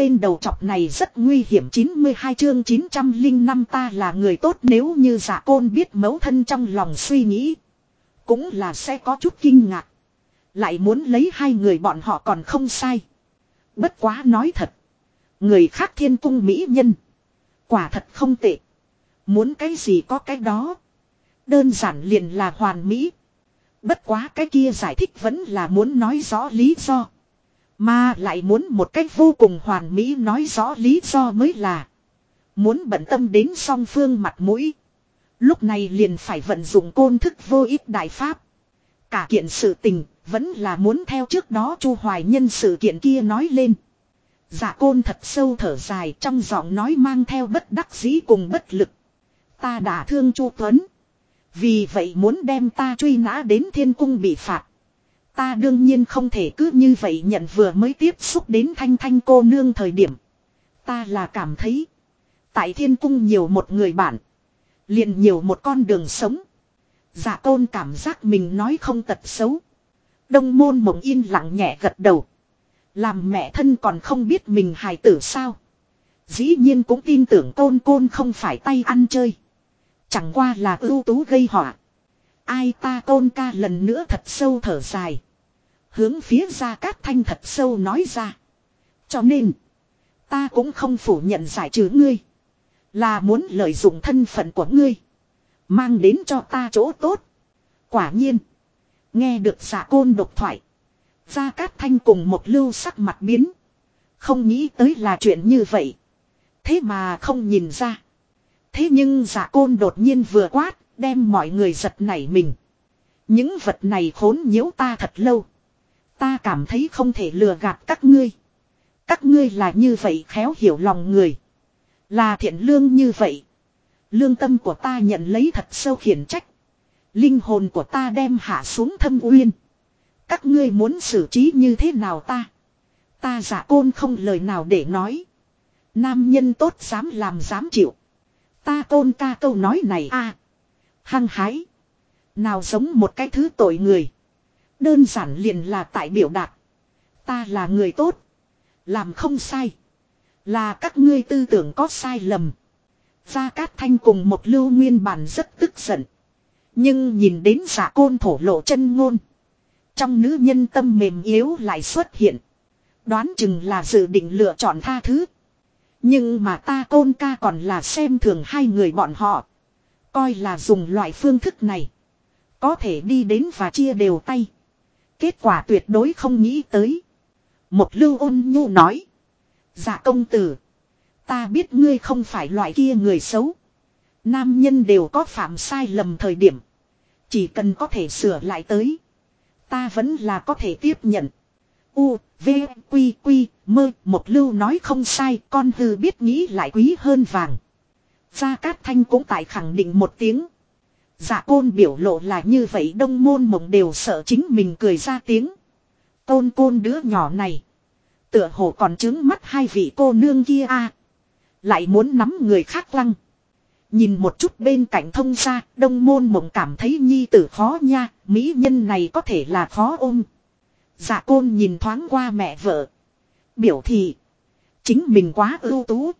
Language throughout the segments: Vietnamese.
tên đầu chọc này rất nguy hiểm 92 chương 905 ta là người tốt nếu như giả côn biết mấu thân trong lòng suy nghĩ. Cũng là sẽ có chút kinh ngạc. Lại muốn lấy hai người bọn họ còn không sai. Bất quá nói thật. Người khác thiên cung mỹ nhân. Quả thật không tệ. Muốn cái gì có cái đó. Đơn giản liền là hoàn mỹ. Bất quá cái kia giải thích vẫn là muốn nói rõ lý do. Mà lại muốn một cách vô cùng hoàn mỹ nói rõ lý do mới là. Muốn bận tâm đến song phương mặt mũi. Lúc này liền phải vận dụng côn thức vô ích đại pháp. Cả kiện sự tình vẫn là muốn theo trước đó chu hoài nhân sự kiện kia nói lên. Giả côn thật sâu thở dài trong giọng nói mang theo bất đắc dĩ cùng bất lực. Ta đã thương chu Tuấn. Vì vậy muốn đem ta truy nã đến thiên cung bị phạt. Ta đương nhiên không thể cứ như vậy nhận vừa mới tiếp xúc đến thanh thanh cô nương thời điểm. Ta là cảm thấy. Tại thiên cung nhiều một người bạn. liền nhiều một con đường sống. Giả tôn cảm giác mình nói không tật xấu. Đông môn mộng yên lặng nhẹ gật đầu. Làm mẹ thân còn không biết mình hài tử sao. Dĩ nhiên cũng tin tưởng tôn côn không phải tay ăn chơi. Chẳng qua là ưu tú gây họa. Ai ta tôn ca lần nữa thật sâu thở dài. Hướng phía ra cát thanh thật sâu nói ra. Cho nên. Ta cũng không phủ nhận giải trừ ngươi. Là muốn lợi dụng thân phận của ngươi. Mang đến cho ta chỗ tốt. Quả nhiên. Nghe được giả côn độc thoại. Gia Cát Thanh cùng một lưu sắc mặt biến. Không nghĩ tới là chuyện như vậy. Thế mà không nhìn ra. Thế nhưng giả côn đột nhiên vừa quát, đem mọi người giật nảy mình. Những vật này khốn nhiễu ta thật lâu. Ta cảm thấy không thể lừa gạt các ngươi. Các ngươi là như vậy khéo hiểu lòng người. Là thiện lương như vậy. Lương tâm của ta nhận lấy thật sâu khiển trách. Linh hồn của ta đem hạ xuống thâm uyên. Các ngươi muốn xử trí như thế nào ta? Ta giả côn không lời nào để nói. Nam nhân tốt dám làm dám chịu. Ta côn ca câu nói này a à, Hăng hái. Nào giống một cái thứ tội người. Đơn giản liền là tại biểu đạt. Ta là người tốt. Làm không sai. Là các ngươi tư tưởng có sai lầm. Gia Cát Thanh cùng một lưu nguyên bản rất tức giận. Nhưng nhìn đến giả côn thổ lộ chân ngôn. Trong nữ nhân tâm mềm yếu lại xuất hiện. Đoán chừng là dự định lựa chọn tha thứ. Nhưng mà ta côn ca còn là xem thường hai người bọn họ. Coi là dùng loại phương thức này. Có thể đi đến và chia đều tay. Kết quả tuyệt đối không nghĩ tới. Một lưu ôn nhu nói. Dạ công tử. Ta biết ngươi không phải loại kia người xấu. Nam nhân đều có phạm sai lầm thời điểm. Chỉ cần có thể sửa lại tới. Ta vẫn là có thể tiếp nhận. U, V, Quy, Quy, mơ, một lưu nói không sai, con hư biết nghĩ lại quý hơn vàng. Gia Cát Thanh cũng tại khẳng định một tiếng. Dạ côn biểu lộ là như vậy đông môn mộng đều sợ chính mình cười ra tiếng. tôn côn đứa nhỏ này. Tựa hồ còn chứng mắt hai vị cô nương kia a Lại muốn nắm người khác lăng. Nhìn một chút bên cạnh thông ra, đông môn mộng cảm thấy nhi tử khó nha, mỹ nhân này có thể là khó ôm. Dạ côn nhìn thoáng qua mẹ vợ. Biểu thị. Chính mình quá ưu tú.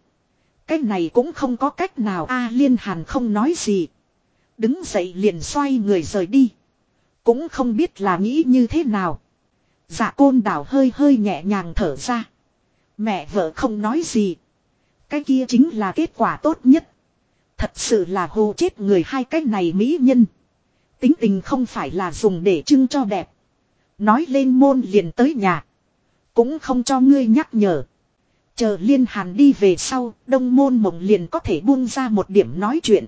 Cái này cũng không có cách nào a liên hàn không nói gì. Đứng dậy liền xoay người rời đi. Cũng không biết là nghĩ như thế nào. Dạ côn đảo hơi hơi nhẹ nhàng thở ra. Mẹ vợ không nói gì. Cái kia chính là kết quả tốt nhất. Thật sự là hô chết người hai cái này mỹ nhân. Tính tình không phải là dùng để trưng cho đẹp. Nói lên môn liền tới nhà. Cũng không cho ngươi nhắc nhở. Chờ liên hàn đi về sau, đông môn mộng liền có thể buông ra một điểm nói chuyện.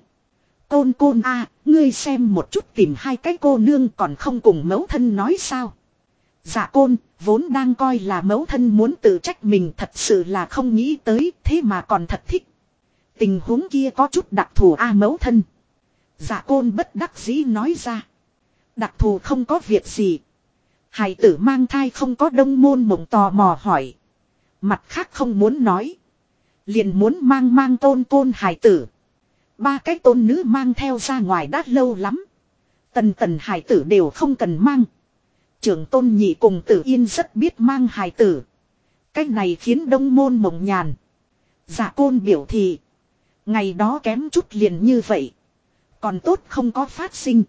Côn côn a ngươi xem một chút tìm hai cái cô nương còn không cùng mẫu thân nói sao. Dạ côn, vốn đang coi là mẫu thân muốn tự trách mình thật sự là không nghĩ tới, thế mà còn thật thích. Tình huống kia có chút đặc thù a mẫu thân. Dạ côn bất đắc dĩ nói ra. Đặc thù không có việc gì. Hải tử mang thai không có đông môn mộng tò mò hỏi. Mặt khác không muốn nói. Liền muốn mang mang tôn tôn hải tử. Ba cái tôn nữ mang theo ra ngoài đã lâu lắm. Tần tần hải tử đều không cần mang. Trưởng tôn nhị cùng tử yên rất biết mang hải tử. cách này khiến đông môn mộng nhàn. giả côn biểu thị. Ngày đó kém chút liền như vậy. Còn tốt không có phát sinh.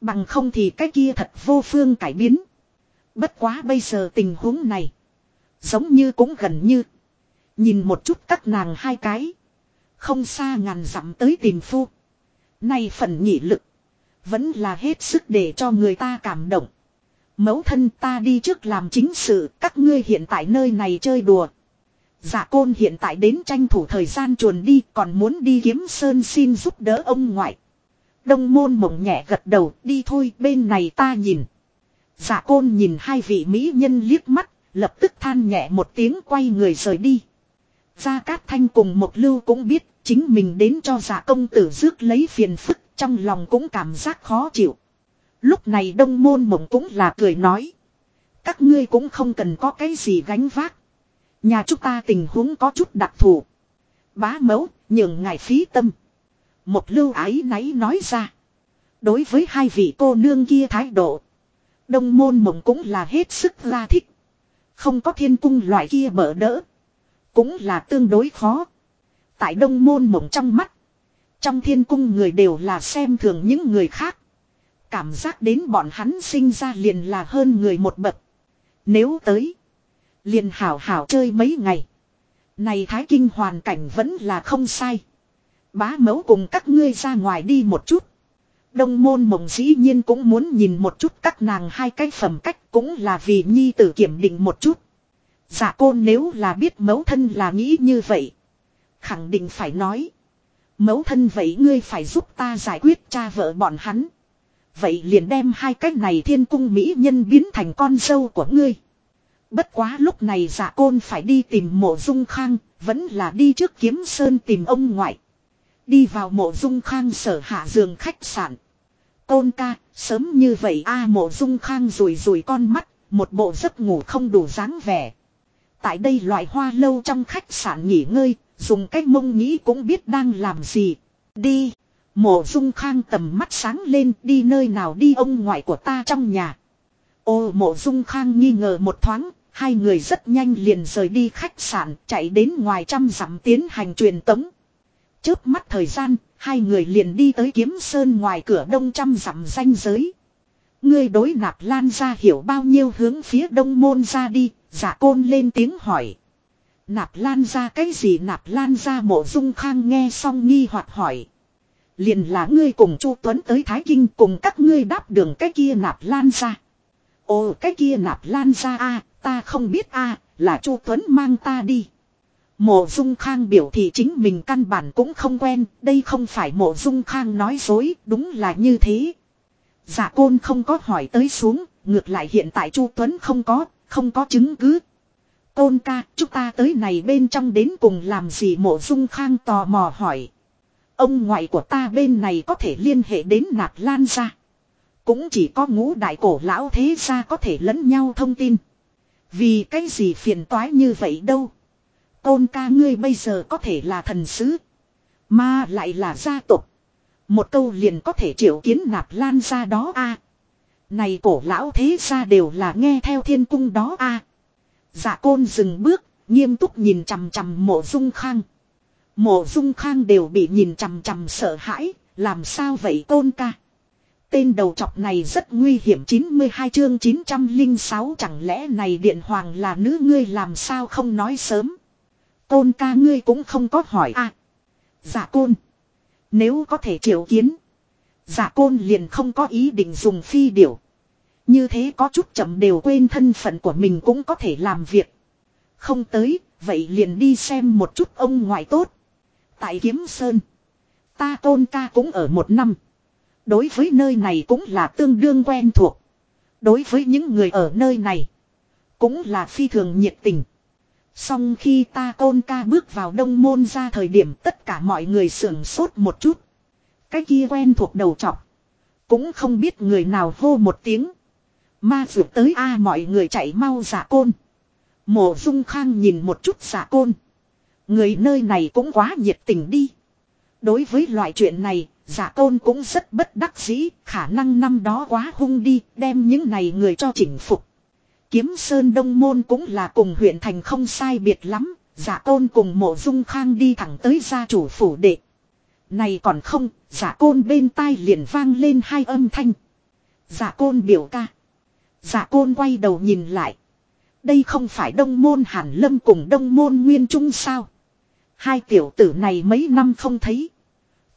Bằng không thì cái kia thật vô phương cải biến. Bất quá bây giờ tình huống này. Giống như cũng gần như. Nhìn một chút các nàng hai cái. Không xa ngàn dặm tới tìm phu. nay phần nhị lực. Vẫn là hết sức để cho người ta cảm động. Mẫu thân ta đi trước làm chính sự. Các ngươi hiện tại nơi này chơi đùa. Dạ côn hiện tại đến tranh thủ thời gian chuồn đi. Còn muốn đi kiếm sơn xin giúp đỡ ông ngoại. Đông môn mộng nhẹ gật đầu. Đi thôi, bên này ta nhìn. Dạ côn nhìn hai vị mỹ nhân liếc mắt. Lập tức than nhẹ một tiếng quay người rời đi. Gia Cát Thanh cùng một lưu cũng biết chính mình đến cho giả công tử rước lấy phiền phức trong lòng cũng cảm giác khó chịu. Lúc này đông môn mộng cũng là cười nói. Các ngươi cũng không cần có cái gì gánh vác. Nhà chúng ta tình huống có chút đặc thù. Bá mẫu, nhường ngài phí tâm. Một lưu ái náy nói ra. Đối với hai vị cô nương kia thái độ. Đông môn mộng cũng là hết sức ra thích. Không có thiên cung loại kia bỡ đỡ. Cũng là tương đối khó. Tại đông môn mộng trong mắt. Trong thiên cung người đều là xem thường những người khác. Cảm giác đến bọn hắn sinh ra liền là hơn người một bậc. Nếu tới. Liền hảo hảo chơi mấy ngày. Này thái kinh hoàn cảnh vẫn là không sai. Bá mẫu cùng các ngươi ra ngoài đi một chút. Đông môn mộng dĩ nhiên cũng muốn nhìn một chút các nàng hai cái phẩm cách cũng là vì nhi tử kiểm định một chút. Dạ côn nếu là biết mẫu thân là nghĩ như vậy. Khẳng định phải nói. Mẫu thân vậy ngươi phải giúp ta giải quyết cha vợ bọn hắn. Vậy liền đem hai cái này thiên cung mỹ nhân biến thành con dâu của ngươi. Bất quá lúc này giả côn phải đi tìm mộ dung khang, vẫn là đi trước kiếm sơn tìm ông ngoại. Đi vào mộ dung khang sở hạ giường khách sạn. Côn ca, sớm như vậy a mộ dung khang rùi rùi con mắt, một bộ giấc ngủ không đủ dáng vẻ. Tại đây loại hoa lâu trong khách sạn nghỉ ngơi, dùng cách mông nghĩ cũng biết đang làm gì. Đi. Mộ dung khang tầm mắt sáng lên đi nơi nào đi ông ngoại của ta trong nhà. Ô mộ dung khang nghi ngờ một thoáng, hai người rất nhanh liền rời đi khách sạn chạy đến ngoài trăm dặm tiến hành truyền tống. trước mắt thời gian, hai người liền đi tới kiếm sơn ngoài cửa đông trăm dặm danh giới. Ngươi đối nạp lan ra hiểu bao nhiêu hướng phía đông môn ra đi, giả côn lên tiếng hỏi. Nạp lan ra cái gì nạp lan ra mộ dung khang nghe xong nghi hoặc hỏi. Liền là ngươi cùng Chu Tuấn tới Thái Kinh cùng các ngươi đáp đường cái kia nạp lan ra. Ồ cái kia nạp lan ra a ta không biết a là Chu Tuấn mang ta đi. Mộ Dung Khang biểu thị chính mình căn bản cũng không quen, đây không phải Mộ Dung Khang nói dối, đúng là như thế. Giả côn không có hỏi tới xuống, ngược lại hiện tại Chu Tuấn không có, không có chứng cứ. Côn ca, chúng ta tới này bên trong đến cùng làm gì Mộ Dung Khang tò mò hỏi. Ông ngoại của ta bên này có thể liên hệ đến nạp lan ra. Cũng chỉ có ngũ đại cổ lão thế gia có thể lẫn nhau thông tin. Vì cái gì phiền toái như vậy đâu. Tôn ca ngươi bây giờ có thể là thần sứ. Mà lại là gia tộc. Một câu liền có thể triệu kiến nạp lan ra đó a Này cổ lão thế gia đều là nghe theo thiên cung đó a Dạ côn dừng bước, nghiêm túc nhìn chằm chằm mộ dung khang. Mộ dung khang đều bị nhìn chằm chằm sợ hãi, làm sao vậy tôn ca. Tên đầu trọc này rất nguy hiểm 92 chương 906 chẳng lẽ này điện hoàng là nữ ngươi làm sao không nói sớm. Tôn ca ngươi cũng không có hỏi à. Giả côn. Nếu có thể triệu kiến. giả côn liền không có ý định dùng phi điểu. Như thế có chút chậm đều quên thân phận của mình cũng có thể làm việc. Không tới, vậy liền đi xem một chút ông ngoại tốt. Tại Kiếm Sơn. Ta tôn ca cũng ở một năm. Đối với nơi này cũng là tương đương quen thuộc. Đối với những người ở nơi này. Cũng là phi thường nhiệt tình. Xong khi ta côn ca bước vào đông môn ra thời điểm tất cả mọi người sưởng sốt một chút. Cái kia quen thuộc đầu trọc. Cũng không biết người nào hô một tiếng. Ma vượt tới a mọi người chạy mau giả côn. Mộ dung khang nhìn một chút giả côn. Người nơi này cũng quá nhiệt tình đi. Đối với loại chuyện này, giả côn cũng rất bất đắc dĩ, khả năng năm đó quá hung đi, đem những này người cho chỉnh phục kiếm sơn đông môn cũng là cùng huyện thành không sai biệt lắm, giả côn cùng mộ dung khang đi thẳng tới gia chủ phủ đệ. Này còn không, giả côn bên tai liền vang lên hai âm thanh. Giả côn biểu ca. Giả côn quay đầu nhìn lại. Đây không phải đông môn hàn lâm cùng đông môn nguyên trung sao. Hai tiểu tử này mấy năm không thấy.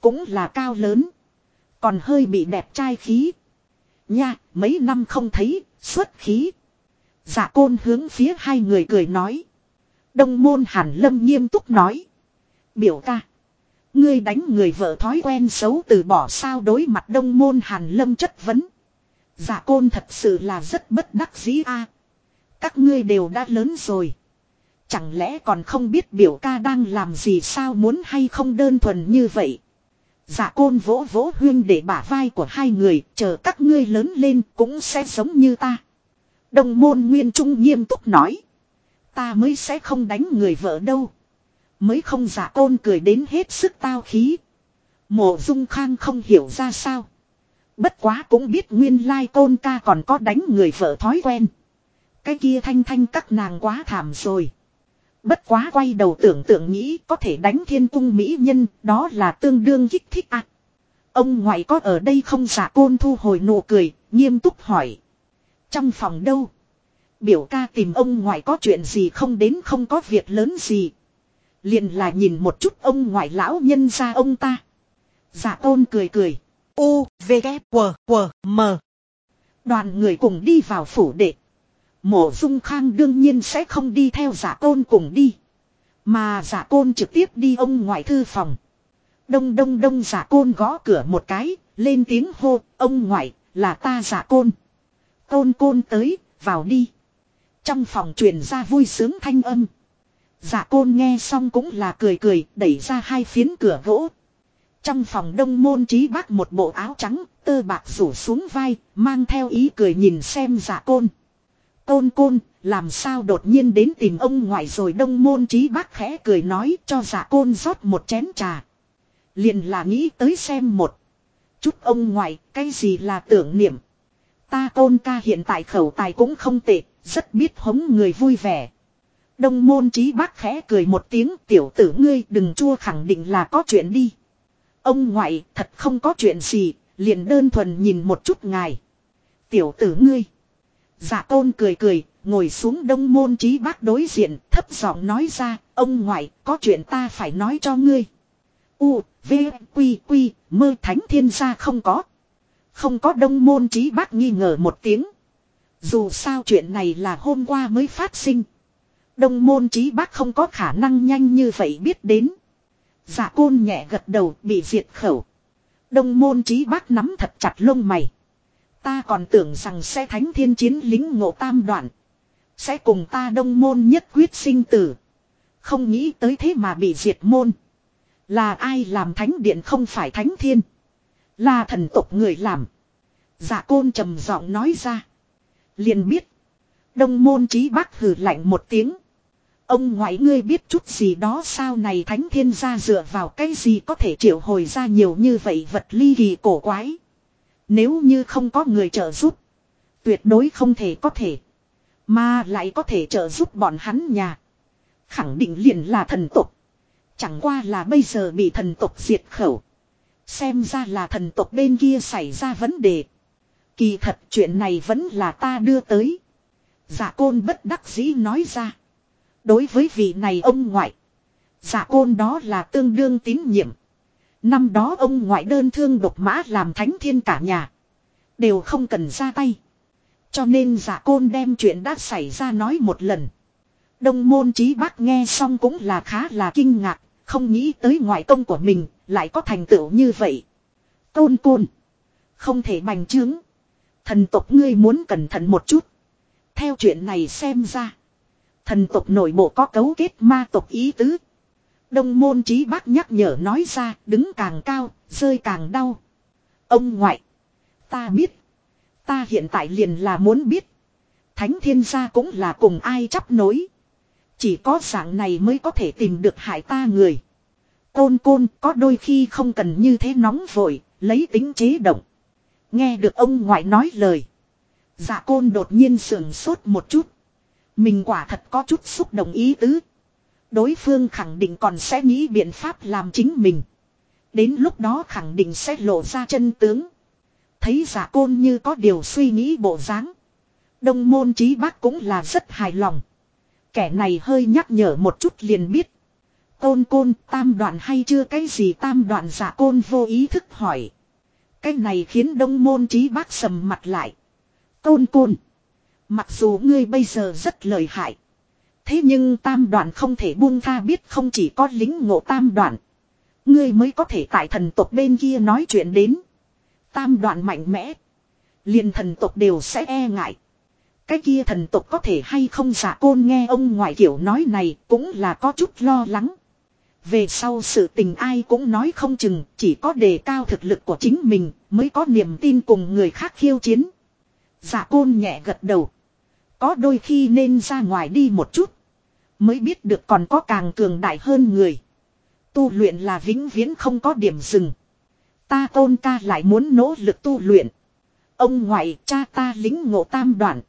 Cũng là cao lớn. Còn hơi bị đẹp trai khí. Nha, mấy năm không thấy, xuất khí. Dạ côn hướng phía hai người cười nói. Đông môn hàn lâm nghiêm túc nói. Biểu ca. Ngươi đánh người vợ thói quen xấu từ bỏ sao đối mặt đông môn hàn lâm chất vấn. Dạ côn thật sự là rất bất đắc dĩ a. Các ngươi đều đã lớn rồi. Chẳng lẽ còn không biết biểu ca đang làm gì sao muốn hay không đơn thuần như vậy. Dạ côn vỗ vỗ huyên để bả vai của hai người, chờ các ngươi lớn lên cũng sẽ giống như ta. Đồng môn nguyên trung nghiêm túc nói. Ta mới sẽ không đánh người vợ đâu. Mới không giả côn cười đến hết sức tao khí. Mộ dung khang không hiểu ra sao. Bất quá cũng biết nguyên lai côn ca còn có đánh người vợ thói quen. Cái kia thanh thanh các nàng quá thảm rồi. Bất quá quay đầu tưởng tượng nghĩ có thể đánh thiên cung mỹ nhân, đó là tương đương kích thích ạ. À. Ông ngoại có ở đây không giả côn thu hồi nụ cười, nghiêm túc hỏi. Trong phòng đâu? Biểu ca tìm ông ngoại có chuyện gì không đến không có việc lớn gì. Liền là nhìn một chút ông ngoại lão nhân ra ông ta. Giả tôn cười cười. U, V, K, W, W, M. Đoàn người cùng đi vào phủ đệ. Mộ dung khang đương nhiên sẽ không đi theo giả tôn cùng đi. Mà dạ giả côn trực tiếp đi ông ngoại thư phòng. Đông đông đông giả côn gõ cửa một cái, lên tiếng hô, ông ngoại, là ta giả côn. Côn côn tới, vào đi. Trong phòng truyền ra vui sướng thanh âm. Dạ côn nghe xong cũng là cười cười, đẩy ra hai phiến cửa gỗ. Trong phòng đông môn trí bác một bộ áo trắng, tơ bạc rủ xuống vai, mang theo ý cười nhìn xem dạ côn. Côn côn, làm sao đột nhiên đến tìm ông ngoại rồi đông môn trí bác khẽ cười nói cho dạ côn rót một chén trà. Liền là nghĩ tới xem một. Chút ông ngoại, cái gì là tưởng niệm. Ta tôn ca hiện tại khẩu tài cũng không tệ, rất biết hống người vui vẻ. Đông môn trí bác khẽ cười một tiếng tiểu tử ngươi đừng chua khẳng định là có chuyện đi. Ông ngoại thật không có chuyện gì, liền đơn thuần nhìn một chút ngài. Tiểu tử ngươi. giả tôn cười cười, ngồi xuống đông môn trí bác đối diện, thấp giọng nói ra, ông ngoại, có chuyện ta phải nói cho ngươi. U, V, Quy, Quy, mơ thánh thiên gia không có. Không có đông môn trí bác nghi ngờ một tiếng. Dù sao chuyện này là hôm qua mới phát sinh. Đông môn trí bác không có khả năng nhanh như vậy biết đến. giả côn nhẹ gật đầu bị diệt khẩu. Đông môn trí bác nắm thật chặt lông mày. Ta còn tưởng rằng sẽ thánh thiên chiến lính ngộ tam đoạn. Sẽ cùng ta đông môn nhất quyết sinh tử. Không nghĩ tới thế mà bị diệt môn. Là ai làm thánh điện không phải thánh thiên. Là thần tộc người làm. Dạ côn trầm giọng nói ra. Liền biết. Đông môn trí bác hử lạnh một tiếng. Ông ngoại ngươi biết chút gì đó sao này thánh thiên gia dựa vào cái gì có thể triệu hồi ra nhiều như vậy vật ly kỳ cổ quái. Nếu như không có người trợ giúp. Tuyệt đối không thể có thể. Mà lại có thể trợ giúp bọn hắn nhà. Khẳng định liền là thần tục. Chẳng qua là bây giờ bị thần tục diệt khẩu. Xem ra là thần tộc bên kia xảy ra vấn đề. Kỳ thật chuyện này vẫn là ta đưa tới. Giả côn bất đắc dĩ nói ra. Đối với vị này ông ngoại. Giả côn đó là tương đương tín nhiệm. Năm đó ông ngoại đơn thương độc mã làm thánh thiên cả nhà. Đều không cần ra tay. Cho nên giả côn đem chuyện đã xảy ra nói một lần. Đông môn trí bác nghe xong cũng là khá là kinh ngạc. Không nghĩ tới ngoại công của mình lại có thành tựu như vậy. Côn côn. Không thể bành trướng. Thần tộc ngươi muốn cẩn thận một chút. Theo chuyện này xem ra. Thần tộc nội bộ có cấu kết ma tộc ý tứ. Đông môn trí bác nhắc nhở nói ra đứng càng cao, rơi càng đau. Ông ngoại. Ta biết. Ta hiện tại liền là muốn biết. Thánh thiên gia cũng là cùng ai chấp nối. Chỉ có dạng này mới có thể tìm được hại ta người. Côn côn có đôi khi không cần như thế nóng vội, lấy tính chế động. Nghe được ông ngoại nói lời. Dạ côn đột nhiên sườn sốt một chút. Mình quả thật có chút xúc động ý tứ. Đối phương khẳng định còn sẽ nghĩ biện pháp làm chính mình. Đến lúc đó khẳng định sẽ lộ ra chân tướng. Thấy giả côn như có điều suy nghĩ bộ dáng. Đông môn trí bác cũng là rất hài lòng. Kẻ này hơi nhắc nhở một chút liền biết. Côn côn tam đoạn hay chưa cái gì tam đoạn giả côn vô ý thức hỏi. Cái này khiến đông môn trí bác sầm mặt lại. Côn côn. Mặc dù ngươi bây giờ rất lợi hại. Thế nhưng tam đoạn không thể buông tha biết không chỉ có lính ngộ tam đoạn. Ngươi mới có thể tại thần tộc bên kia nói chuyện đến. Tam đoạn mạnh mẽ. liền thần tộc đều sẽ e ngại. Cái kia thần tộc có thể hay không giả côn nghe ông ngoại kiểu nói này cũng là có chút lo lắng. Về sau sự tình ai cũng nói không chừng, chỉ có đề cao thực lực của chính mình mới có niềm tin cùng người khác khiêu chiến. Giả côn nhẹ gật đầu. Có đôi khi nên ra ngoài đi một chút. Mới biết được còn có càng cường đại hơn người. Tu luyện là vĩnh viễn không có điểm dừng. Ta tôn ca lại muốn nỗ lực tu luyện. Ông ngoại cha ta lính ngộ tam đoạn.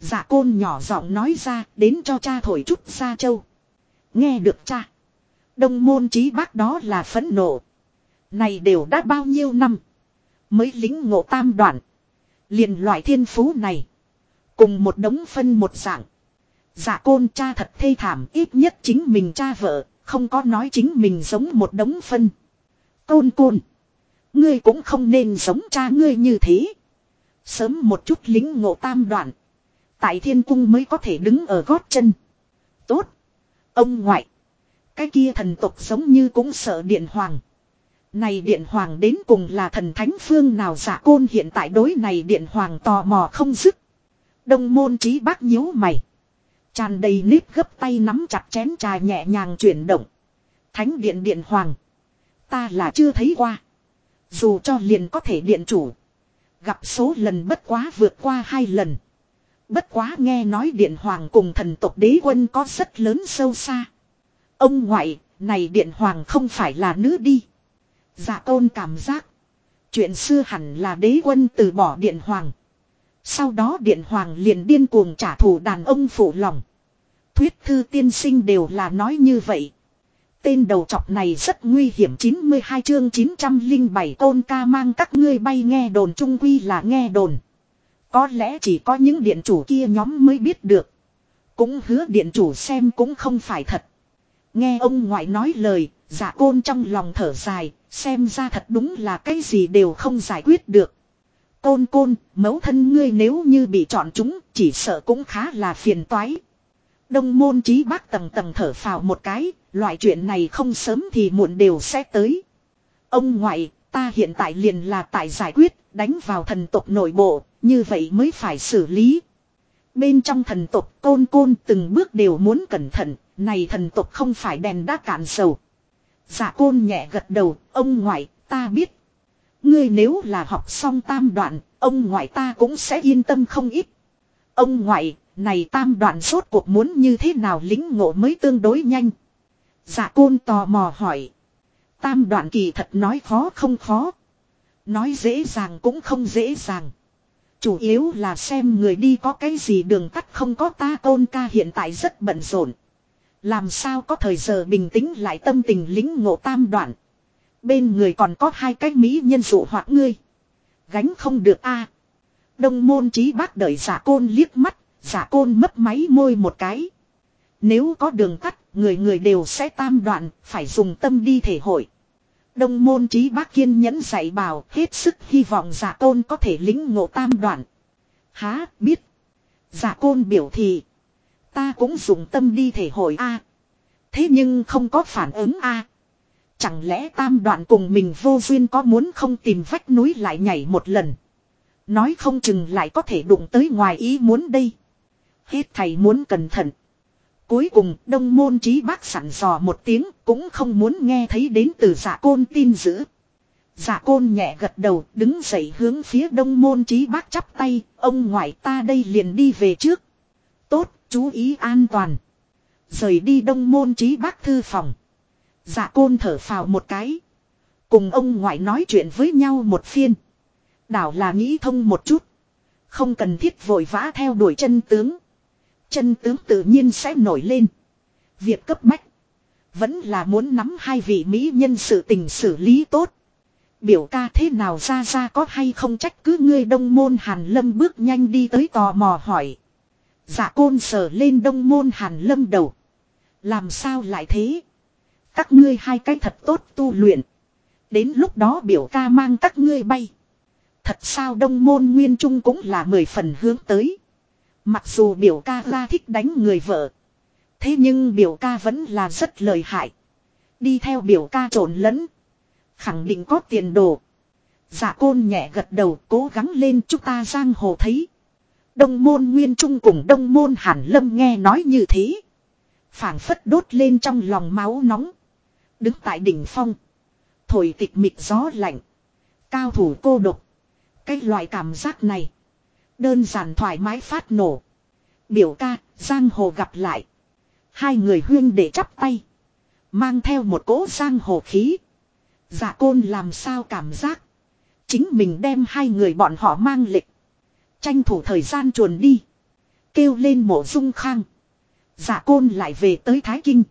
Dạ côn nhỏ giọng nói ra đến cho cha thổi chút xa châu. Nghe được cha. Đông môn trí bác đó là phẫn nộ. Này đều đã bao nhiêu năm. Mới lính ngộ tam đoạn. Liền loại thiên phú này. Cùng một đống phân một dạng. Dạ côn cha thật thê thảm ít nhất chính mình cha vợ. Không có nói chính mình giống một đống phân. Côn côn. Ngươi cũng không nên giống cha ngươi như thế. Sớm một chút lính ngộ tam đoạn. Tại thiên cung mới có thể đứng ở gót chân. Tốt. Ông ngoại. Cái kia thần tộc giống như cũng sợ điện hoàng. Này điện hoàng đến cùng là thần thánh phương nào giả côn hiện tại đối này điện hoàng tò mò không dứt. Đông môn trí bác nhíu mày. Tràn đầy nếp gấp tay nắm chặt chén trà nhẹ nhàng chuyển động. Thánh điện điện hoàng. Ta là chưa thấy qua. Dù cho liền có thể điện chủ. Gặp số lần bất quá vượt qua hai lần. Bất quá nghe nói điện hoàng cùng thần tộc đế quân có rất lớn sâu xa. Ông ngoại, này điện hoàng không phải là nữ đi. Dạ tôn cảm giác. Chuyện xưa hẳn là đế quân từ bỏ điện hoàng. Sau đó điện hoàng liền điên cuồng trả thù đàn ông phụ lòng. Thuyết thư tiên sinh đều là nói như vậy. Tên đầu chọc này rất nguy hiểm 92 chương 907 tôn ca mang các ngươi bay nghe đồn trung quy là nghe đồn. Có lẽ chỉ có những điện chủ kia nhóm mới biết được. Cũng hứa điện chủ xem cũng không phải thật. Nghe ông ngoại nói lời, giả côn trong lòng thở dài, xem ra thật đúng là cái gì đều không giải quyết được. Côn côn, mẫu thân ngươi nếu như bị chọn chúng, chỉ sợ cũng khá là phiền toái. Đông môn trí bác tầng tầng thở phào một cái, loại chuyện này không sớm thì muộn đều sẽ tới. Ông ngoại, ta hiện tại liền là tại giải quyết, đánh vào thần tộc nội bộ, như vậy mới phải xử lý. Bên trong thần tộc côn côn từng bước đều muốn cẩn thận, này thần tộc không phải đèn đã cạn dầu. Giả côn nhẹ gật đầu, ông ngoại, ta biết. Ngươi nếu là học xong tam đoạn, ông ngoại ta cũng sẽ yên tâm không ít. Ông ngoại, này tam đoạn suốt cuộc muốn như thế nào lính ngộ mới tương đối nhanh. Giả côn tò mò hỏi. Tam đoạn kỳ thật nói khó không khó. Nói dễ dàng cũng không dễ dàng. Chủ yếu là xem người đi có cái gì đường tắt không có ta côn ca hiện tại rất bận rộn. Làm sao có thời giờ bình tĩnh lại tâm tình lính ngộ tam đoạn. Bên người còn có hai cái mỹ nhân dụ hoặc ngươi. Gánh không được a. Đông môn trí bác đợi giả côn liếc mắt, giả côn mấp máy môi một cái. Nếu có đường tắt, người người đều sẽ tam đoạn, phải dùng tâm đi thể hội. Đông môn trí bác kiên nhẫn dạy bảo, hết sức hy vọng giả côn có thể lính ngộ tam đoạn. Há, biết. Giả côn biểu thị. Ta cũng dùng tâm đi thể hội A. Thế nhưng không có phản ứng A. Chẳng lẽ tam đoạn cùng mình vô duyên có muốn không tìm vách núi lại nhảy một lần. Nói không chừng lại có thể đụng tới ngoài ý muốn đây. Hết thầy muốn cẩn thận. Cuối cùng đông môn trí bác sẵn dò một tiếng cũng không muốn nghe thấy đến từ giả côn tin dữ. Giả côn nhẹ gật đầu đứng dậy hướng phía đông môn trí bác chắp tay, ông ngoại ta đây liền đi về trước. Chú ý an toàn. Rời đi đông môn trí bác thư phòng. dạ côn thở phào một cái. Cùng ông ngoại nói chuyện với nhau một phiên. Đảo là nghĩ thông một chút. Không cần thiết vội vã theo đuổi chân tướng. Chân tướng tự nhiên sẽ nổi lên. Việc cấp bách. Vẫn là muốn nắm hai vị Mỹ nhân sự tình xử lý tốt. Biểu ca thế nào ra ra có hay không trách cứ ngươi đông môn hàn lâm bước nhanh đi tới tò mò hỏi. Dạ côn sờ lên đông môn hàn lâm đầu. Làm sao lại thế? Các ngươi hai cái thật tốt tu luyện. Đến lúc đó biểu ca mang các ngươi bay. Thật sao đông môn nguyên trung cũng là mười phần hướng tới. Mặc dù biểu ca ra thích đánh người vợ. Thế nhưng biểu ca vẫn là rất lời hại. Đi theo biểu ca trộn lẫn. Khẳng định có tiền đồ. Dạ côn nhẹ gật đầu cố gắng lên chúng ta giang hồ thấy. Đông môn nguyên trung cùng đông môn hàn lâm nghe nói như thế. phảng phất đốt lên trong lòng máu nóng. Đứng tại đỉnh phong. Thổi tịch mịt gió lạnh. Cao thủ cô độc. Cái loại cảm giác này. Đơn giản thoải mái phát nổ. Biểu ca, giang hồ gặp lại. Hai người huyên để chắp tay. Mang theo một cỗ giang hồ khí. Dạ côn làm sao cảm giác. Chính mình đem hai người bọn họ mang lịch. Tranh thủ thời gian chuồn đi. Kêu lên mộ dung khang. Dạ côn lại về tới Thái Kinh.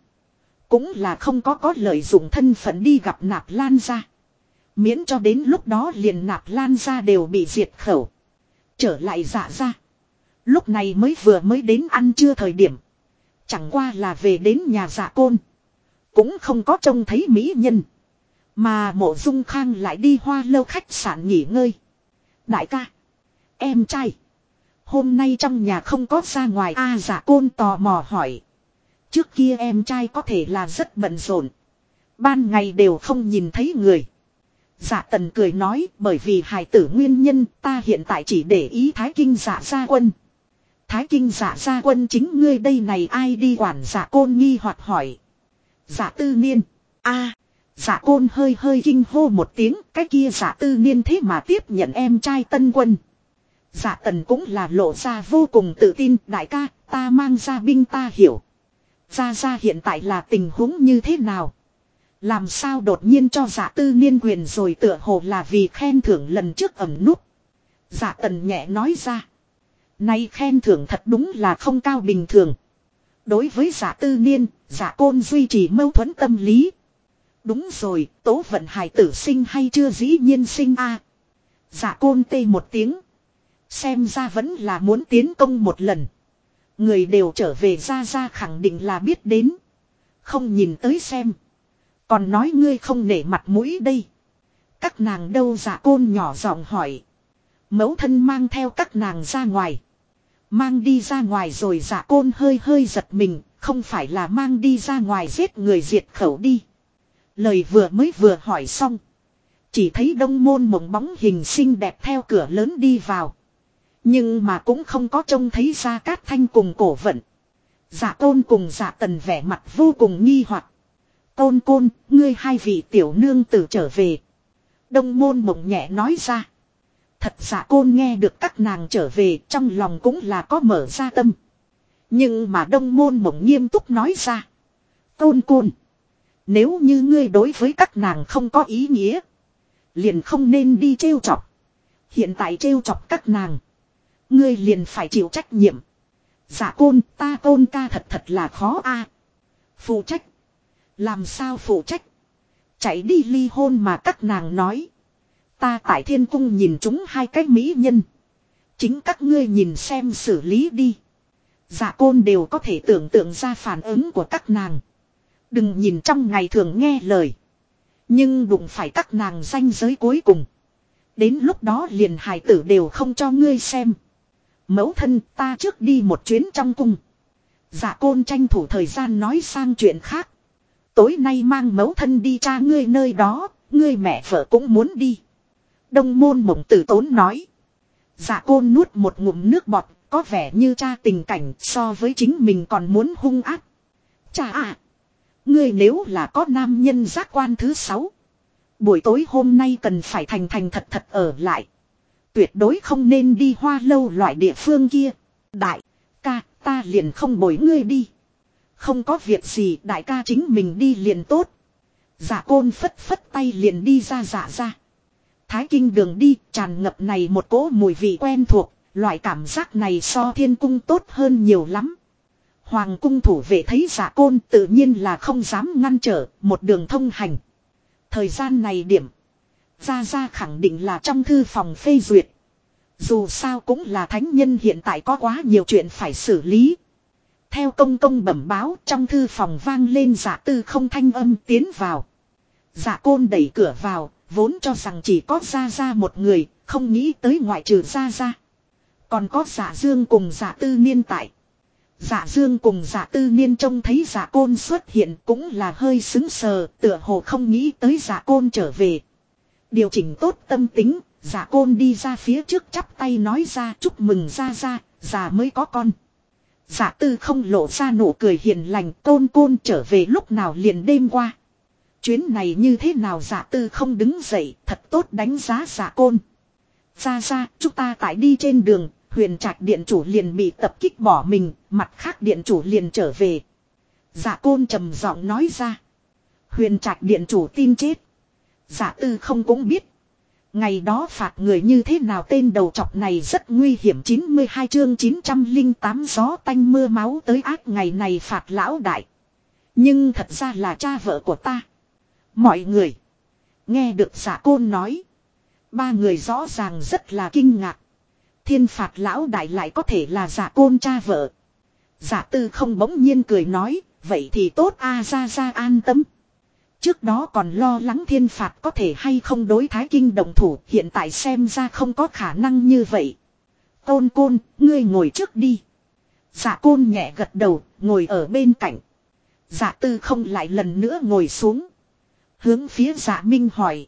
Cũng là không có có lợi dụng thân phận đi gặp nạp lan ra. Miễn cho đến lúc đó liền nạp lan ra đều bị diệt khẩu. Trở lại dạ ra. Lúc này mới vừa mới đến ăn trưa thời điểm. Chẳng qua là về đến nhà dạ côn. Cũng không có trông thấy mỹ nhân. Mà mộ dung khang lại đi hoa lâu khách sạn nghỉ ngơi. Đại ca. Em trai. Hôm nay trong nhà không có ra ngoài A à, dạ côn tò mò hỏi. Trước kia em trai có thể là rất bận rộn. Ban ngày đều không nhìn thấy người. Dạ tần cười nói bởi vì hài tử nguyên nhân ta hiện tại chỉ để ý thái kinh dạ gia quân. Thái kinh dạ gia quân chính ngươi đây này ai đi quản dạ côn nghi hoặc hỏi. Dạ tư niên. a Dạ côn hơi hơi kinh hô một tiếng, cái kia dạ tư niên thế mà tiếp nhận em trai tân quân. Dạ tần cũng là lộ ra vô cùng tự tin, đại ca, ta mang ra binh ta hiểu. Ra ra hiện tại là tình huống như thế nào? Làm sao đột nhiên cho dạ tư niên quyền rồi tựa hồ là vì khen thưởng lần trước ẩm nút. Dạ tần nhẹ nói ra. Nay khen thưởng thật đúng là không cao bình thường. Đối với giả tư niên, giả côn duy trì mâu thuẫn tâm lý. Đúng rồi, tố vận hài tử sinh hay chưa dĩ nhiên sinh a Giả côn tê một tiếng. Xem ra vẫn là muốn tiến công một lần. Người đều trở về ra ra khẳng định là biết đến. Không nhìn tới xem. Còn nói ngươi không nể mặt mũi đây. Các nàng đâu giả côn nhỏ giọng hỏi. Mẫu thân mang theo các nàng ra ngoài. Mang đi ra ngoài rồi giả côn hơi hơi giật mình, không phải là mang đi ra ngoài giết người diệt khẩu đi. Lời vừa mới vừa hỏi xong. Chỉ thấy đông môn mộng bóng hình xinh đẹp theo cửa lớn đi vào. Nhưng mà cũng không có trông thấy ra cát thanh cùng cổ vận. Dạ giả tôn cùng giả tần vẻ mặt vô cùng nghi hoặc. Tôn côn, ngươi hai vị tiểu nương tử trở về. Đông môn mộng nhẹ nói ra. Thật giả côn nghe được các nàng trở về trong lòng cũng là có mở ra tâm. Nhưng mà đông môn mộng nghiêm túc nói ra. Tôn côn. Nếu như ngươi đối với các nàng không có ý nghĩa. Liền không nên đi trêu chọc. Hiện tại trêu chọc các nàng. Ngươi liền phải chịu trách nhiệm. Giả côn, ta côn ca thật thật là khó a. Phụ trách. Làm sao phụ trách. Chạy đi ly hôn mà các nàng nói. Ta tại thiên cung nhìn chúng hai cái mỹ nhân. Chính các ngươi nhìn xem xử lý đi. Giả côn đều có thể tưởng tượng ra phản ứng của các nàng. Đừng nhìn trong ngày thường nghe lời. Nhưng đụng phải các nàng danh giới cuối cùng. Đến lúc đó liền hài tử đều không cho ngươi xem. Mẫu thân ta trước đi một chuyến trong cung. Giả côn tranh thủ thời gian nói sang chuyện khác. Tối nay mang mẫu thân đi cha ngươi nơi đó, ngươi mẹ vợ cũng muốn đi. Đông môn mộng tử tốn nói. Dạ côn nuốt một ngụm nước bọt, có vẻ như cha tình cảnh so với chính mình còn muốn hung ác. Cha à! Ngươi nếu là có nam nhân giác quan thứ sáu. Buổi tối hôm nay cần phải thành thành thật thật ở lại. Tuyệt đối không nên đi hoa lâu loại địa phương kia. Đại ca, ta liền không bồi ngươi đi. Không có việc gì đại ca chính mình đi liền tốt. Giả côn phất phất tay liền đi ra giả ra. Thái kinh đường đi tràn ngập này một cỗ mùi vị quen thuộc, Loại cảm giác này so thiên cung tốt hơn nhiều lắm. Hoàng cung thủ vệ thấy giả côn tự nhiên là không dám ngăn trở một đường thông hành. Thời gian này điểm gia gia khẳng định là trong thư phòng phê duyệt. Dù sao cũng là thánh nhân hiện tại có quá nhiều chuyện phải xử lý. Theo công công bẩm báo trong thư phòng vang lên giả tư không thanh âm tiến vào. Giả côn đẩy cửa vào, vốn cho rằng chỉ có gia gia một người, không nghĩ tới ngoại trừ gia gia, Còn có giả dương cùng giả tư niên tại. Giả dương cùng giả tư niên trông thấy giả côn xuất hiện cũng là hơi xứng sờ, tựa hồ không nghĩ tới giả côn trở về. Điều chỉnh tốt tâm tính, giả côn đi ra phía trước chắp tay nói ra chúc mừng ra ra, già mới có con. Giả tư không lộ ra nụ cười hiền lành côn côn trở về lúc nào liền đêm qua. Chuyến này như thế nào giả tư không đứng dậy thật tốt đánh giá giả côn. Ra ra chúng ta tại đi trên đường huyền trạch điện chủ liền bị tập kích bỏ mình mặt khác điện chủ liền trở về. Giả côn trầm giọng nói ra. Huyền trạch điện chủ tin chết. Giả tư không cũng biết. Ngày đó phạt người như thế nào tên đầu chọc này rất nguy hiểm 92 chương 908 gió tanh mưa máu tới ác ngày này phạt lão đại. Nhưng thật ra là cha vợ của ta. Mọi người. Nghe được giả côn nói. Ba người rõ ràng rất là kinh ngạc. Thiên phạt lão đại lại có thể là giả côn cha vợ. Giả tư không bỗng nhiên cười nói. Vậy thì tốt, a, ra ra, an tâm. Trước đó còn lo lắng thiên phạt có thể hay không đối thái kinh đồng thủ hiện tại xem ra không có khả năng như vậy. Côn côn, ngươi ngồi trước đi. Dạ côn nhẹ gật đầu, ngồi ở bên cạnh. Dạ tư không lại lần nữa ngồi xuống. Hướng phía dạ minh hỏi.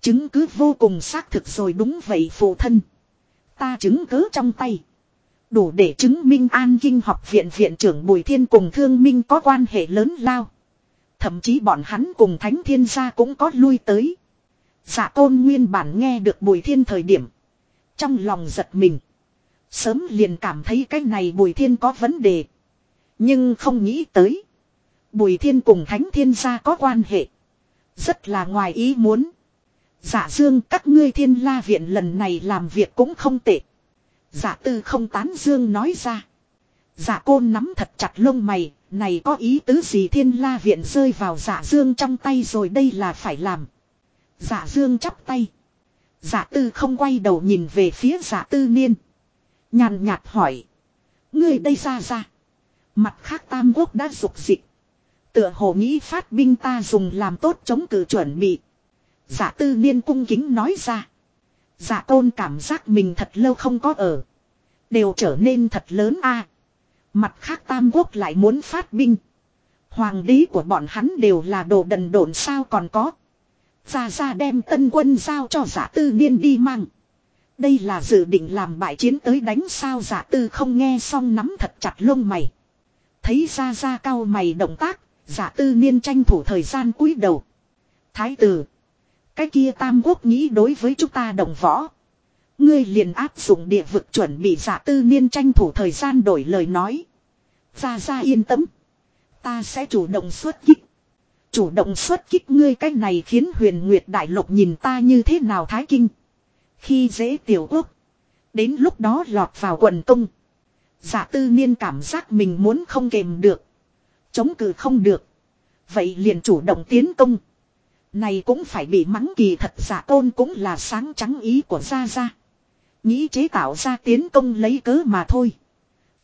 Chứng cứ vô cùng xác thực rồi đúng vậy phụ thân. Ta chứng cứ trong tay. Đủ để chứng minh an kinh học viện viện trưởng Bùi Thiên cùng thương minh có quan hệ lớn lao. Thậm chí bọn hắn cùng thánh thiên gia cũng có lui tới. Dạ tôn nguyên bản nghe được bùi thiên thời điểm. Trong lòng giật mình. Sớm liền cảm thấy cái này bùi thiên có vấn đề. Nhưng không nghĩ tới. Bùi thiên cùng thánh thiên gia có quan hệ. Rất là ngoài ý muốn. Dạ dương, các ngươi thiên la viện lần này làm việc cũng không tệ. Dạ tư không tán dương nói ra. Dạ côn nắm thật chặt lông mày, này có ý tứ gì thiên la viện rơi vào dạ dương trong tay rồi đây là phải làm. Dạ dương chắp tay. Dạ tư không quay đầu nhìn về phía dạ tư niên. Nhàn nhạt hỏi. Ngươi đây ra ra. Mặt khác tam quốc đã dục dịch. Tựa hồ nghĩ phát binh ta dùng làm tốt chống cử chuẩn bị. Dạ tư niên cung kính nói ra. Dạ tôn cảm giác mình thật lâu không có ở. Đều trở nên thật lớn a Mặt khác Tam Quốc lại muốn phát binh. Hoàng đế của bọn hắn đều là đồ đần độn sao còn có. Ra ra đem tân quân giao cho giả tư niên đi mang. Đây là dự định làm bại chiến tới đánh sao giả tư không nghe xong nắm thật chặt lông mày. Thấy ra ra cao mày động tác, giả tư niên tranh thủ thời gian cúi đầu. Thái tử. Cái kia tam quốc nghĩ đối với chúng ta đồng võ. Ngươi liền áp dụng địa vực chuẩn bị giả tư niên tranh thủ thời gian đổi lời nói. Ra ra yên tâm. Ta sẽ chủ động xuất kích. Chủ động xuất kích ngươi cách này khiến huyền nguyệt đại lục nhìn ta như thế nào thái kinh. Khi dễ tiểu quốc. Đến lúc đó lọt vào quần tung. Giả tư niên cảm giác mình muốn không kềm được. Chống cự không được. Vậy liền chủ động tiến công. Này cũng phải bị mắng kỳ thật giả tôn cũng là sáng trắng ý của Gia Gia. Nghĩ chế tạo ra tiến công lấy cớ mà thôi.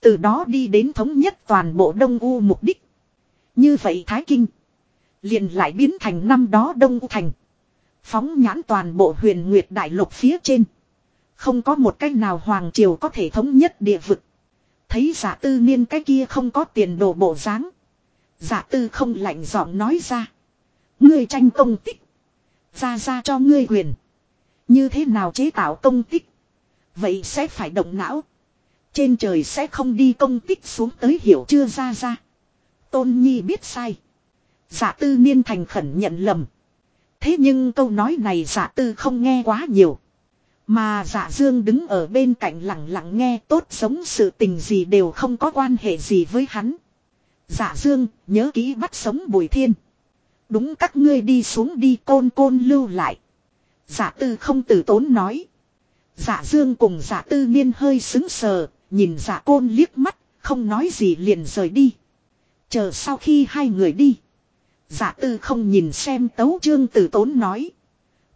Từ đó đi đến thống nhất toàn bộ Đông U mục đích. Như vậy Thái Kinh. liền lại biến thành năm đó Đông U thành. Phóng nhãn toàn bộ huyền nguyệt đại lục phía trên. Không có một cách nào Hoàng Triều có thể thống nhất địa vực. Thấy giả tư niên cái kia không có tiền đồ bộ dáng Giả tư không lạnh giọng nói ra. Ngươi tranh công tích. Ra ra cho ngươi quyền. Như thế nào chế tạo công tích. Vậy sẽ phải động não. Trên trời sẽ không đi công tích xuống tới hiểu chưa ra ra. Tôn Nhi biết sai. Giả tư niên thành khẩn nhận lầm. Thế nhưng câu nói này giả tư không nghe quá nhiều. Mà giả dương đứng ở bên cạnh lặng lặng nghe tốt sống sự tình gì đều không có quan hệ gì với hắn. Giả dương, nhớ kỹ bắt sống bùi thiên. Đúng các ngươi đi xuống đi côn côn lưu lại. Giả tư không tử tốn nói. Dạ dương cùng dạ tư niên hơi xứng sờ, nhìn dạ côn liếc mắt, không nói gì liền rời đi. Chờ sau khi hai người đi. Dạ tư không nhìn xem tấu trương tử tốn nói.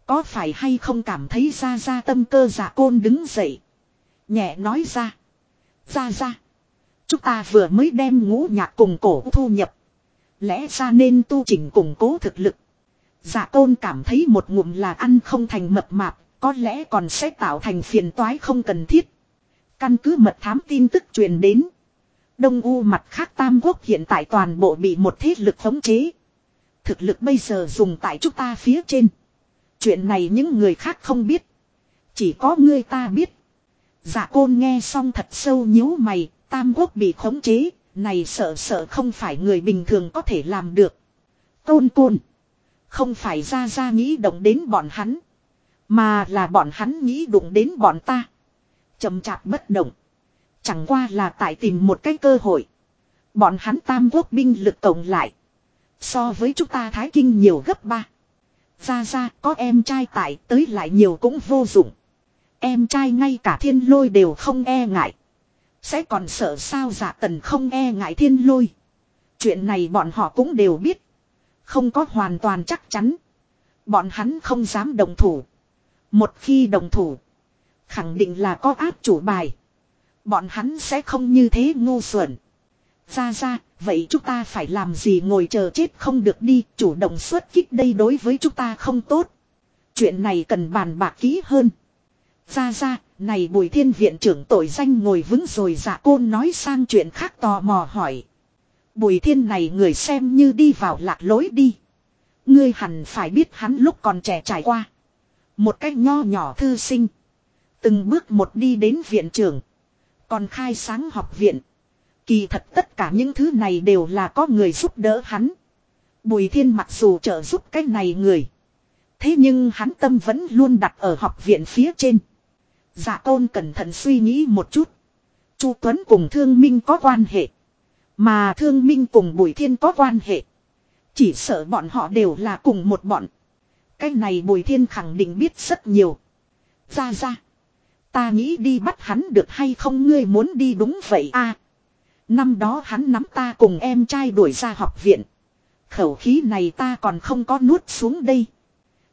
Có phải hay không cảm thấy ra ra tâm cơ dạ côn đứng dậy. Nhẹ nói ra. Ra ra. Chúng ta vừa mới đem ngũ nhạc cùng cổ thu nhập. Lẽ ra nên tu chỉnh củng cố thực lực. Dạ tôn cảm thấy một ngụm là ăn không thành mập mạp, có lẽ còn sẽ tạo thành phiền toái không cần thiết. Căn cứ mật thám tin tức truyền đến. Đông U mặt khác Tam Quốc hiện tại toàn bộ bị một thế lực khống chế. Thực lực bây giờ dùng tại chúng ta phía trên. Chuyện này những người khác không biết. Chỉ có ngươi ta biết. Dạ côn nghe xong thật sâu nhíu mày, Tam Quốc bị khống chế, này sợ sợ không phải người bình thường có thể làm được. Côn côn. Không phải ra ra nghĩ động đến bọn hắn. Mà là bọn hắn nghĩ đụng đến bọn ta. Chầm chạp bất động. Chẳng qua là tại tìm một cái cơ hội. Bọn hắn tam quốc binh lực tổng lại. So với chúng ta thái kinh nhiều gấp ba. Ra ra, có em trai tại, tới lại nhiều cũng vô dụng. Em trai ngay cả thiên lôi đều không e ngại. Sẽ còn sợ sao giả tần không e ngại thiên lôi. Chuyện này bọn họ cũng đều biết. Không có hoàn toàn chắc chắn. Bọn hắn không dám đồng thủ. Một khi đồng thủ. Khẳng định là có áp chủ bài. Bọn hắn sẽ không như thế ngu xuẩn. Ra ra, vậy chúng ta phải làm gì ngồi chờ chết không được đi, chủ động xuất kích đây đối với chúng ta không tốt. Chuyện này cần bàn bạc kỹ hơn. Ra ra, này bùi thiên viện trưởng tội danh ngồi vững rồi dạ côn nói sang chuyện khác tò mò hỏi. Bùi thiên này người xem như đi vào lạc lối đi. Ngươi hẳn phải biết hắn lúc còn trẻ trải qua. Một cách nho nhỏ thư sinh. Từng bước một đi đến viện trưởng. Còn khai sáng học viện. Kỳ thật tất cả những thứ này đều là có người giúp đỡ hắn. Bùi thiên mặc dù trợ giúp cái này người. Thế nhưng hắn tâm vẫn luôn đặt ở học viện phía trên. Dạ tôn cẩn thận suy nghĩ một chút. Chu Tuấn cùng Thương Minh có quan hệ. Mà Thương Minh cùng Bùi Thiên có quan hệ. Chỉ sợ bọn họ đều là cùng một bọn. Cái này Bùi Thiên khẳng định biết rất nhiều. Ra ra. Ta nghĩ đi bắt hắn được hay không ngươi muốn đi đúng vậy a Năm đó hắn nắm ta cùng em trai đuổi ra học viện. Khẩu khí này ta còn không có nuốt xuống đây.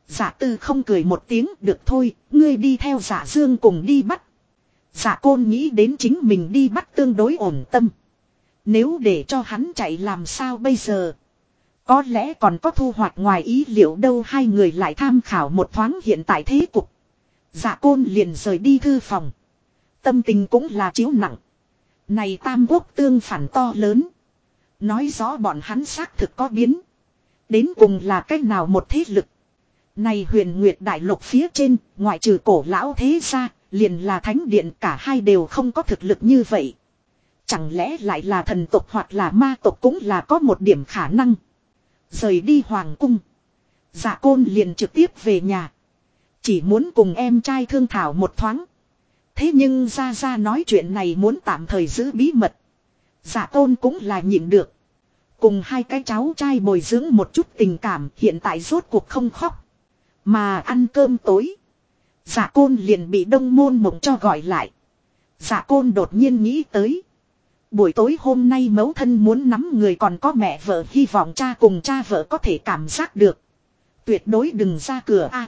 Giả tư không cười một tiếng được thôi, ngươi đi theo giả dương cùng đi bắt. Giả côn nghĩ đến chính mình đi bắt tương đối ổn tâm. Nếu để cho hắn chạy làm sao bây giờ? Có lẽ còn có thu hoạch ngoài ý liệu đâu hai người lại tham khảo một thoáng hiện tại thế cục. Dạ côn liền rời đi thư phòng. Tâm tình cũng là chiếu nặng. Này tam quốc tương phản to lớn. Nói rõ bọn hắn xác thực có biến. Đến cùng là cách nào một thế lực. Này huyền nguyệt đại lục phía trên, ngoại trừ cổ lão thế ra, liền là thánh điện cả hai đều không có thực lực như vậy. Chẳng lẽ lại là thần tộc hoặc là ma tộc cũng là có một điểm khả năng. Rời đi hoàng cung. Dạ côn liền trực tiếp về nhà. Chỉ muốn cùng em trai thương thảo một thoáng. Thế nhưng ra ra nói chuyện này muốn tạm thời giữ bí mật. Dạ tôn cũng là nhịn được. Cùng hai cái cháu trai bồi dưỡng một chút tình cảm hiện tại rốt cuộc không khóc. Mà ăn cơm tối. Dạ côn liền bị đông môn mộng cho gọi lại. Dạ côn đột nhiên nghĩ tới. Buổi tối hôm nay mẫu thân muốn nắm người còn có mẹ vợ, hy vọng cha cùng cha vợ có thể cảm giác được. Tuyệt đối đừng ra cửa a.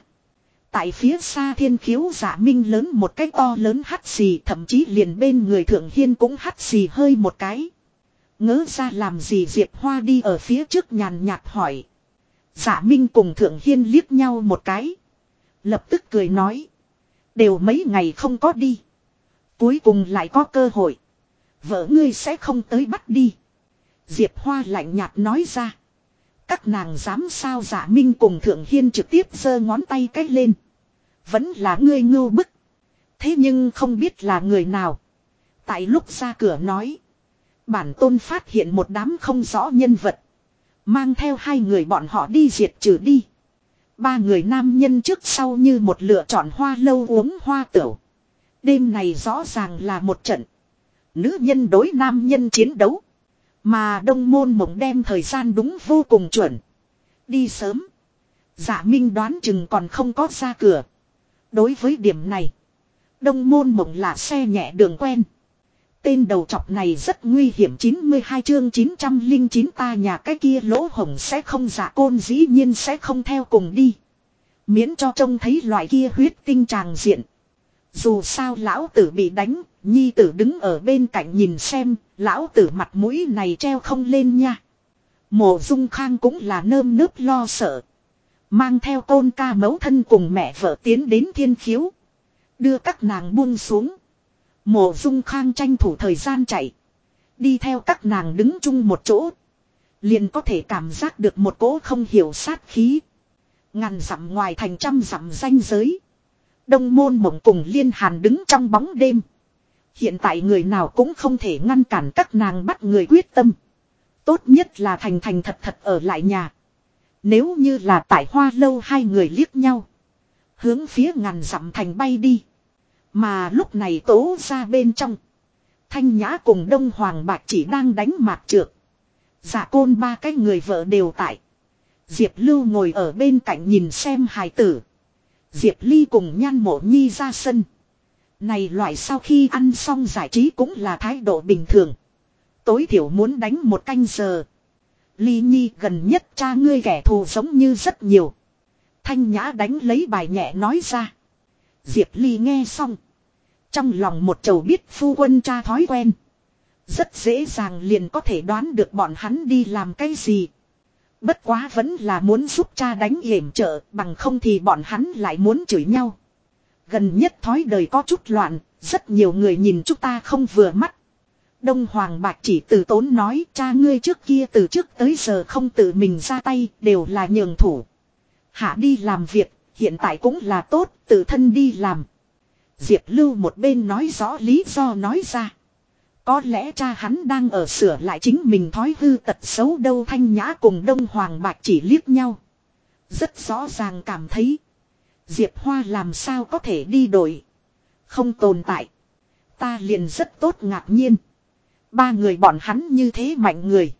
tại phía xa thiên khiếu giả minh lớn một cái to lớn hắt xì, thậm chí liền bên người thượng hiên cũng hắt xì hơi một cái. Ngỡ ra làm gì Diệp Hoa đi ở phía trước nhàn nhạt hỏi. Giả minh cùng thượng hiên liếc nhau một cái. Lập tức cười nói. Đều mấy ngày không có đi. Cuối cùng lại có cơ hội. Vợ ngươi sẽ không tới bắt đi. Diệp Hoa lạnh nhạt nói ra. Các nàng dám sao giả minh cùng thượng hiên trực tiếp giơ ngón tay cái lên. Vẫn là ngươi ngưu bức. Thế nhưng không biết là người nào. Tại lúc ra cửa nói. Bản tôn phát hiện một đám không rõ nhân vật. Mang theo hai người bọn họ đi diệt trừ đi. Ba người nam nhân trước sau như một lựa chọn hoa lâu uống hoa tửu. Đêm này rõ ràng là một trận. Nữ nhân đối nam nhân chiến đấu. Mà đông môn mộng đem thời gian đúng vô cùng chuẩn. Đi sớm. Dạ Minh đoán chừng còn không có ra cửa. Đối với điểm này. Đông môn mộng là xe nhẹ đường quen. Tên đầu chọc này rất nguy hiểm 92 chương 909 ta nhà cái kia lỗ hồng sẽ không giả côn dĩ nhiên sẽ không theo cùng đi. Miễn cho trông thấy loại kia huyết tinh tràng diện. Dù sao lão tử bị đánh, nhi tử đứng ở bên cạnh nhìn xem, lão tử mặt mũi này treo không lên nha. Mộ dung khang cũng là nơm nớp lo sợ. Mang theo tôn ca mấu thân cùng mẹ vợ tiến đến thiên khiếu. Đưa các nàng buông xuống. Mộ dung khang tranh thủ thời gian chạy. Đi theo các nàng đứng chung một chỗ. Liền có thể cảm giác được một cỗ không hiểu sát khí. Ngàn dặm ngoài thành trăm dặm danh giới. Đông môn mộng cùng liên hàn đứng trong bóng đêm. Hiện tại người nào cũng không thể ngăn cản các nàng bắt người quyết tâm. Tốt nhất là thành thành thật thật ở lại nhà. Nếu như là tại hoa lâu hai người liếc nhau. Hướng phía ngàn dặm thành bay đi. Mà lúc này tố ra bên trong. Thanh Nhã cùng Đông Hoàng Bạc chỉ đang đánh mạc trượt. Dạ côn ba cái người vợ đều tại. Diệp Lưu ngồi ở bên cạnh nhìn xem hài tử. Diệp Ly cùng nhan mộ nhi ra sân. Này loại sau khi ăn xong giải trí cũng là thái độ bình thường. Tối thiểu muốn đánh một canh giờ. Ly Nhi gần nhất cha ngươi kẻ thù giống như rất nhiều. Thanh Nhã đánh lấy bài nhẹ nói ra. Diệp Ly nghe xong. Trong lòng một chầu biết phu quân cha thói quen. Rất dễ dàng liền có thể đoán được bọn hắn đi làm cái gì. Bất quá vẫn là muốn giúp cha đánh yểm trợ bằng không thì bọn hắn lại muốn chửi nhau. Gần nhất thói đời có chút loạn, rất nhiều người nhìn chúng ta không vừa mắt. Đông Hoàng Bạc chỉ từ tốn nói cha ngươi trước kia từ trước tới giờ không tự mình ra tay đều là nhường thủ. Hạ đi làm việc, hiện tại cũng là tốt, tự thân đi làm. Diệp Lưu một bên nói rõ lý do nói ra. Có lẽ cha hắn đang ở sửa lại chính mình thói hư tật xấu đâu thanh nhã cùng Đông Hoàng Bạc chỉ liếc nhau. Rất rõ ràng cảm thấy. Diệp Hoa làm sao có thể đi đổi. Không tồn tại. Ta liền rất tốt ngạc nhiên. Ba người bọn hắn như thế mạnh người.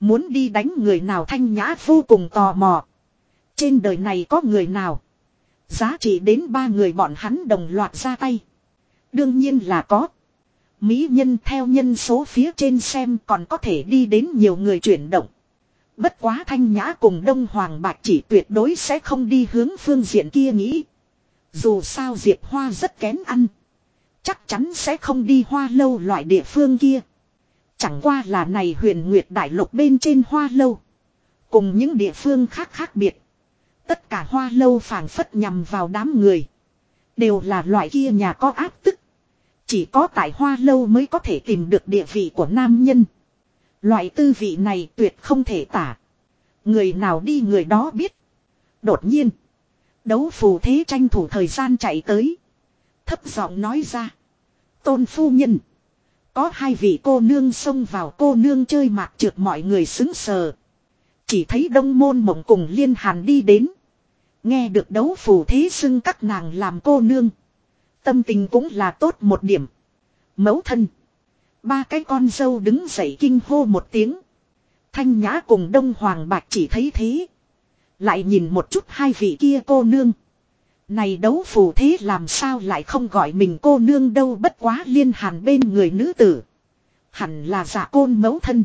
Muốn đi đánh người nào thanh nhã vô cùng tò mò. Trên đời này có người nào. Giá trị đến ba người bọn hắn đồng loạt ra tay. Đương nhiên là có. Mỹ nhân theo nhân số phía trên xem còn có thể đi đến nhiều người chuyển động. Bất quá thanh nhã cùng Đông Hoàng Bạc chỉ tuyệt đối sẽ không đi hướng phương diện kia nghĩ. Dù sao Diệp Hoa rất kén ăn. Chắc chắn sẽ không đi hoa lâu loại địa phương kia. Chẳng qua là này huyền nguyệt đại lục bên trên hoa lâu. Cùng những địa phương khác khác biệt. Tất cả hoa lâu phảng phất nhằm vào đám người. Đều là loại kia nhà có áp tức. Chỉ có tại hoa lâu mới có thể tìm được địa vị của nam nhân. Loại tư vị này tuyệt không thể tả. Người nào đi người đó biết. Đột nhiên. Đấu phù thế tranh thủ thời gian chạy tới. Thấp giọng nói ra. Tôn phu nhân. Có hai vị cô nương xông vào cô nương chơi mạc trượt mọi người xứng sờ. Chỉ thấy đông môn mộng cùng liên hàn đi đến. Nghe được đấu phù thế xưng các nàng làm cô nương. Tâm tình cũng là tốt một điểm. Mẫu thân. Ba cái con dâu đứng dậy kinh hô một tiếng. Thanh nhã cùng đông hoàng bạc chỉ thấy thế. Lại nhìn một chút hai vị kia cô nương. Này đấu phù thế làm sao lại không gọi mình cô nương đâu bất quá liên hàn bên người nữ tử. Hẳn là giả côn mẫu thân.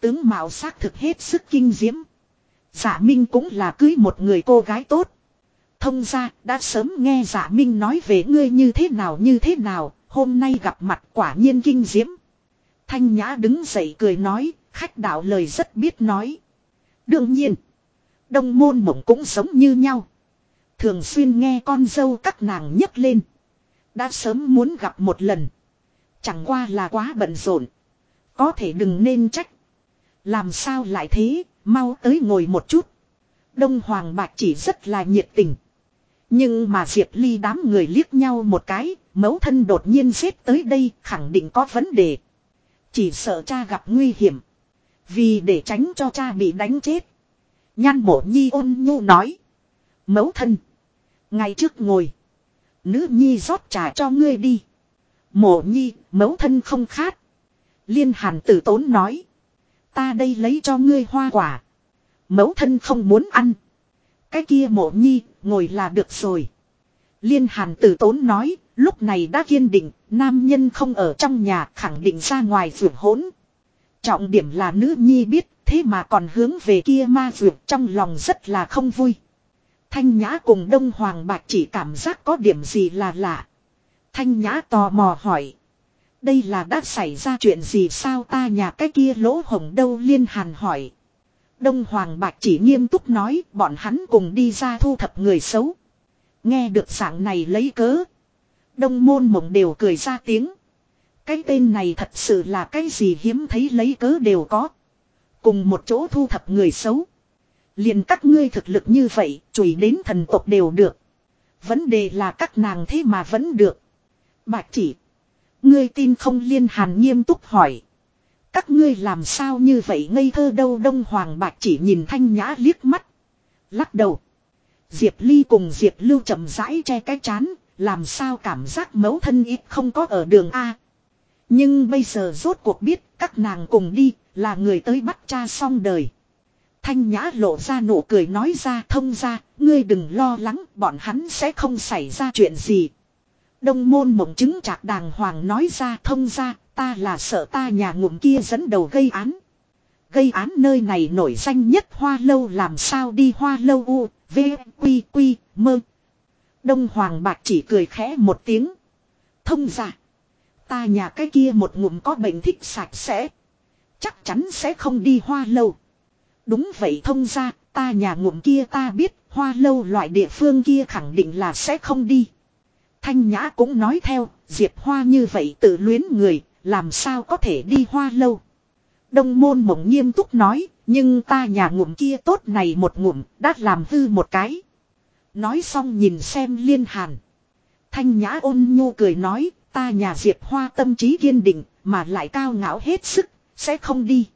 Tướng mạo xác thực hết sức kinh diễm. Giả Minh cũng là cưới một người cô gái tốt. Thông ra đã sớm nghe giả Minh nói về ngươi như thế nào như thế nào, hôm nay gặp mặt quả nhiên kinh diễm. Thanh Nhã đứng dậy cười nói, khách đạo lời rất biết nói. Đương nhiên, đông môn mộng cũng giống như nhau. Thường xuyên nghe con dâu các nàng nhấc lên. Đã sớm muốn gặp một lần. Chẳng qua là quá bận rộn. Có thể đừng nên trách. Làm sao lại thế, mau tới ngồi một chút. Đông Hoàng Bạc chỉ rất là nhiệt tình. Nhưng mà Diệp Ly đám người liếc nhau một cái, mẫu thân đột nhiên xếp tới đây khẳng định có vấn đề. Chỉ sợ cha gặp nguy hiểm. Vì để tránh cho cha bị đánh chết. Nhan mộ nhi ôn nhu nói. Mẫu thân. Ngay trước ngồi. Nữ nhi rót trà cho ngươi đi. Mộ nhi, mẫu thân không khát. Liên hàn tử tốn nói. Ta đây lấy cho ngươi hoa quả. Mẫu thân không muốn ăn. Cái kia mộ nhi, ngồi là được rồi. Liên hàn tử tốn nói, Lúc này đã kiên định, nam nhân không ở trong nhà khẳng định ra ngoài vượt hỗn. Trọng điểm là nữ nhi biết, thế mà còn hướng về kia ma vượt trong lòng rất là không vui. Thanh Nhã cùng Đông Hoàng Bạch chỉ cảm giác có điểm gì là lạ. Thanh Nhã tò mò hỏi. Đây là đã xảy ra chuyện gì sao ta nhà cái kia lỗ hồng đâu liên hàn hỏi. Đông Hoàng Bạch chỉ nghiêm túc nói bọn hắn cùng đi ra thu thập người xấu. Nghe được dạng này lấy cớ. Đông môn mộng đều cười ra tiếng. Cái tên này thật sự là cái gì hiếm thấy lấy cớ đều có. Cùng một chỗ thu thập người xấu. liền các ngươi thực lực như vậy, chùi đến thần tộc đều được. Vấn đề là các nàng thế mà vẫn được. Bạch chỉ. Ngươi tin không liên hàn nghiêm túc hỏi. Các ngươi làm sao như vậy ngây thơ đâu đông hoàng bạch chỉ nhìn thanh nhã liếc mắt. Lắc đầu. Diệp Ly cùng Diệp Lưu chậm rãi che cái chán, làm sao cảm giác mẫu thân ít không có ở đường A. Nhưng bây giờ rốt cuộc biết các nàng cùng đi là người tới bắt cha xong đời. Thanh Nhã lộ ra nụ cười nói ra thông ra, ngươi đừng lo lắng bọn hắn sẽ không xảy ra chuyện gì. Đông môn mộng chứng chạc đàng hoàng nói ra thông ra, ta là sợ ta nhà ngụm kia dẫn đầu gây án. Gây án nơi này nổi danh nhất hoa lâu làm sao đi hoa lâu u, v, quy, quy, mơ. Đông hoàng bạc chỉ cười khẽ một tiếng. Thông giả. Ta nhà cái kia một ngụm có bệnh thích sạch sẽ. Chắc chắn sẽ không đi hoa lâu. Đúng vậy thông ra, ta nhà ngụm kia ta biết, hoa lâu loại địa phương kia khẳng định là sẽ không đi. Thanh Nhã cũng nói theo, Diệp Hoa như vậy tự luyến người, làm sao có thể đi hoa lâu. Đông môn mộng nghiêm túc nói, nhưng ta nhà ngụm kia tốt này một ngụm, đã làm hư một cái. Nói xong nhìn xem liên hàn. Thanh Nhã ôn nhu cười nói, ta nhà Diệp Hoa tâm trí kiên định, mà lại cao ngạo hết sức, sẽ không đi.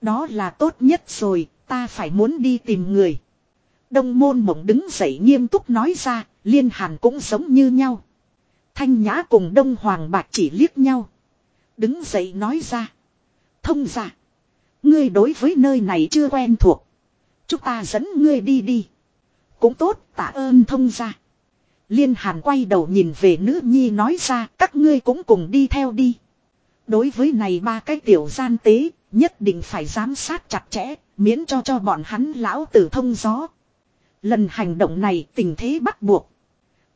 Đó là tốt nhất rồi, ta phải muốn đi tìm người. Đông môn mộng đứng dậy nghiêm túc nói ra, liên hàn cũng giống như nhau. Thanh nhã cùng đông hoàng bạc chỉ liếc nhau. Đứng dậy nói ra. Thông ra. Ngươi đối với nơi này chưa quen thuộc. Chúng ta dẫn ngươi đi đi. Cũng tốt, tạ ơn thông ra. Liên hàn quay đầu nhìn về nữ nhi nói ra, các ngươi cũng cùng đi theo đi. Đối với này ba cái tiểu gian tế, nhất định phải giám sát chặt chẽ, miễn cho cho bọn hắn lão tử thông gió. Lần hành động này, tình thế bắt buộc.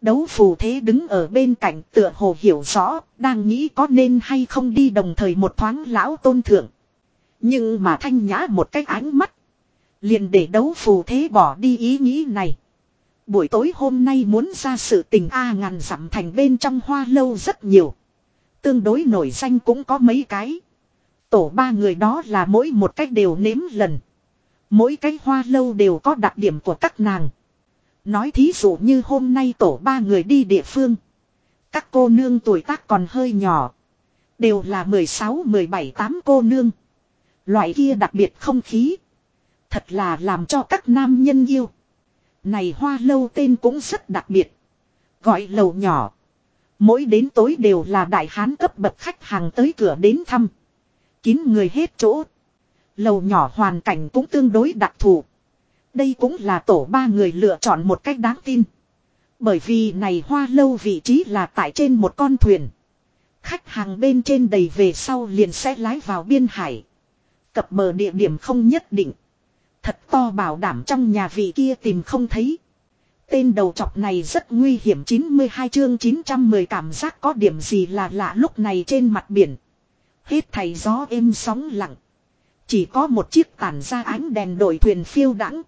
Đấu phù thế đứng ở bên cạnh tựa hồ hiểu rõ, đang nghĩ có nên hay không đi đồng thời một thoáng lão tôn thượng. Nhưng mà thanh nhã một cái ánh mắt. Liền để đấu phù thế bỏ đi ý nghĩ này. Buổi tối hôm nay muốn ra sự tình A ngàn dặm thành bên trong hoa lâu rất nhiều. Tương đối nổi danh cũng có mấy cái. Tổ ba người đó là mỗi một cách đều nếm lần. Mỗi cái hoa lâu đều có đặc điểm của các nàng. Nói thí dụ như hôm nay tổ ba người đi địa phương. Các cô nương tuổi tác còn hơi nhỏ. Đều là 16, 17, 8 cô nương. Loại kia đặc biệt không khí. Thật là làm cho các nam nhân yêu. Này hoa lâu tên cũng rất đặc biệt. Gọi lầu nhỏ. Mỗi đến tối đều là đại hán cấp bậc khách hàng tới cửa đến thăm. Kín người hết chỗ. Lầu nhỏ hoàn cảnh cũng tương đối đặc thù. Đây cũng là tổ ba người lựa chọn một cách đáng tin. Bởi vì này hoa lâu vị trí là tại trên một con thuyền. Khách hàng bên trên đầy về sau liền sẽ lái vào biên hải. Cập bờ địa điểm không nhất định. Thật to bảo đảm trong nhà vị kia tìm không thấy. Tên đầu chọc này rất nguy hiểm 92 chương 910 cảm giác có điểm gì là lạ lúc này trên mặt biển. Hết thầy gió êm sóng lặng. Chỉ có một chiếc tản ra ánh đèn đội thuyền phiêu đãng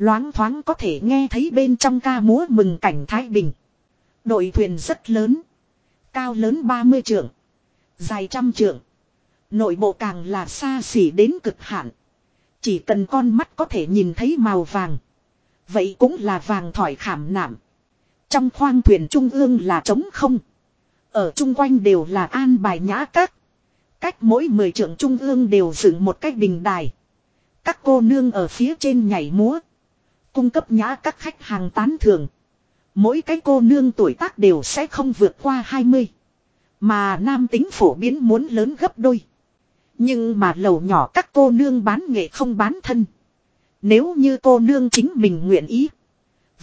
Loáng thoáng có thể nghe thấy bên trong ca múa mừng cảnh Thái Bình. Đội thuyền rất lớn. Cao lớn 30 trượng. Dài trăm trượng. Nội bộ càng là xa xỉ đến cực hạn. Chỉ cần con mắt có thể nhìn thấy màu vàng. Vậy cũng là vàng thỏi khảm nạm. Trong khoang thuyền trung ương là trống không. Ở chung quanh đều là an bài nhã các. Cách mỗi 10 trượng trung ương đều dựng một cách bình đài. Các cô nương ở phía trên nhảy múa. Cung cấp nhã các khách hàng tán thưởng. Mỗi cái cô nương tuổi tác đều sẽ không vượt qua 20. Mà nam tính phổ biến muốn lớn gấp đôi. Nhưng mà lầu nhỏ các cô nương bán nghệ không bán thân. Nếu như cô nương chính mình nguyện ý.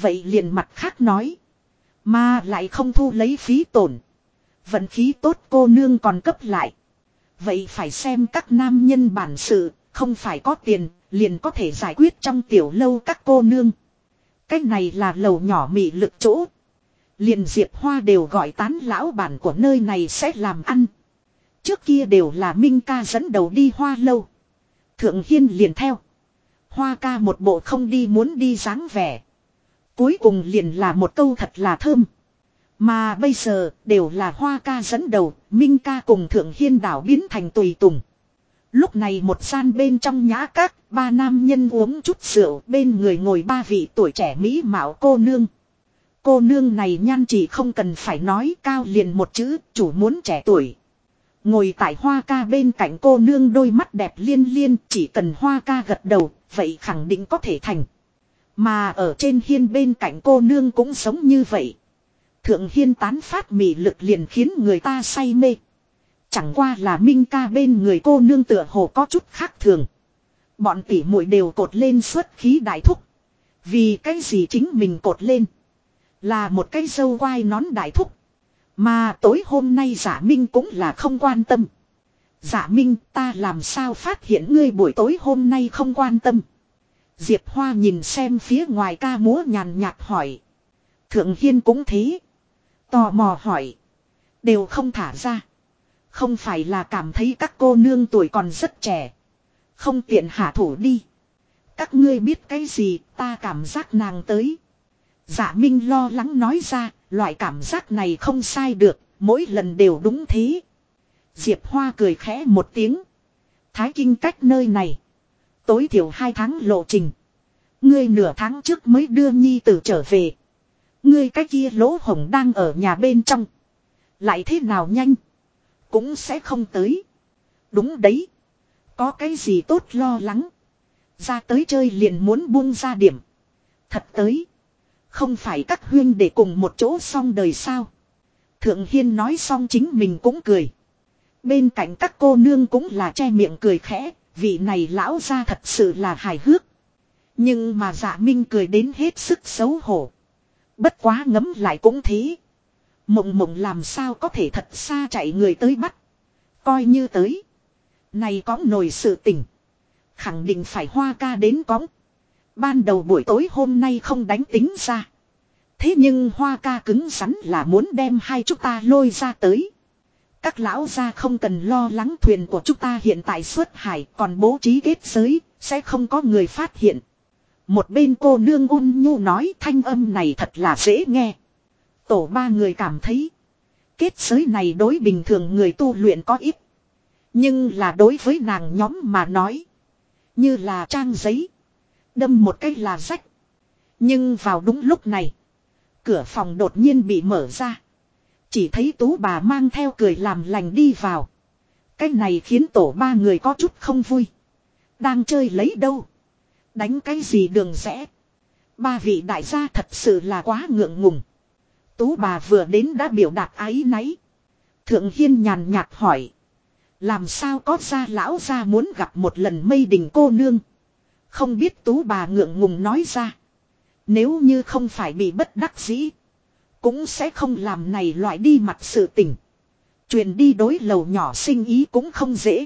Vậy liền mặt khác nói. Mà lại không thu lấy phí tổn. Vận khí tốt cô nương còn cấp lại. Vậy phải xem các nam nhân bản sự, không phải có tiền, liền có thể giải quyết trong tiểu lâu các cô nương. Cách này là lầu nhỏ mị lực chỗ. Liền Diệp Hoa đều gọi tán lão bản của nơi này sẽ làm ăn. Trước kia đều là Minh ca dẫn đầu đi hoa lâu. Thượng Hiên liền theo. Hoa ca một bộ không đi muốn đi dáng vẻ. Cuối cùng liền là một câu thật là thơm. Mà bây giờ đều là hoa ca dẫn đầu, Minh ca cùng Thượng Hiên đảo biến thành tùy tùng. Lúc này một gian bên trong nhã các, ba nam nhân uống chút rượu, bên người ngồi ba vị tuổi trẻ mỹ mạo cô nương. Cô nương này nhan chỉ không cần phải nói cao liền một chữ, chủ muốn trẻ tuổi. Ngồi tại hoa ca bên cạnh cô nương đôi mắt đẹp liên liên, chỉ cần hoa ca gật đầu, vậy khẳng định có thể thành. Mà ở trên hiên bên cạnh cô nương cũng sống như vậy. Thượng hiên tán phát mị lực liền khiến người ta say mê. Chẳng qua là minh ca bên người cô nương tựa hồ có chút khác thường. Bọn tỉ muội đều cột lên xuất khí đại thúc. Vì cái gì chính mình cột lên. Là một cái dâu quai nón đại thúc. Mà tối hôm nay giả minh cũng là không quan tâm. Giả minh, ta làm sao phát hiện ngươi buổi tối hôm nay không quan tâm. Diệp Hoa nhìn xem phía ngoài ca múa nhàn nhạt hỏi. Thượng Hiên cũng thế. Tò mò hỏi. Đều không thả ra. Không phải là cảm thấy các cô nương tuổi còn rất trẻ. Không tiện hạ thủ đi. Các ngươi biết cái gì ta cảm giác nàng tới. Giả Minh lo lắng nói ra, loại cảm giác này không sai được, mỗi lần đều đúng thế. Diệp Hoa cười khẽ một tiếng. Thái kinh cách nơi này. Tối thiểu hai tháng lộ trình. Ngươi nửa tháng trước mới đưa nhi tử trở về. Ngươi cái kia lỗ hồng đang ở nhà bên trong. Lại thế nào nhanh. Cũng sẽ không tới. Đúng đấy. Có cái gì tốt lo lắng. Ra tới chơi liền muốn buông ra điểm. Thật tới. Không phải các huyên để cùng một chỗ xong đời sao. Thượng Hiên nói xong chính mình cũng cười. Bên cạnh các cô nương cũng là che miệng cười khẽ. Vị này lão ra thật sự là hài hước. Nhưng mà dạ minh cười đến hết sức xấu hổ. Bất quá ngấm lại cũng thế. Mộng mộng làm sao có thể thật xa chạy người tới bắt. Coi như tới. Này có nổi sự tình. Khẳng định phải hoa ca đến cóng. Ban đầu buổi tối hôm nay không đánh tính ra. Thế nhưng hoa ca cứng rắn là muốn đem hai chúng ta lôi ra tới. Các lão gia không cần lo lắng thuyền của chúng ta hiện tại xuất hải còn bố trí kết giới, sẽ không có người phát hiện. Một bên cô nương Un nhu nói thanh âm này thật là dễ nghe. Tổ ba người cảm thấy. Kết giới này đối bình thường người tu luyện có ít. Nhưng là đối với nàng nhóm mà nói. Như là trang giấy. Đâm một cái là rách. Nhưng vào đúng lúc này. Cửa phòng đột nhiên bị mở ra. Chỉ thấy tú bà mang theo cười làm lành đi vào. Cái này khiến tổ ba người có chút không vui. Đang chơi lấy đâu. Đánh cái gì đường rẽ. Ba vị đại gia thật sự là quá ngượng ngùng. Tú bà vừa đến đã biểu đạt ái náy. Thượng Hiên nhàn nhạt hỏi. Làm sao có ra lão ra muốn gặp một lần mây đình cô nương. Không biết tú bà ngượng ngùng nói ra. Nếu như không phải bị bất đắc dĩ. Cũng sẽ không làm này loại đi mặt sự tình. Truyền đi đối lầu nhỏ sinh ý cũng không dễ.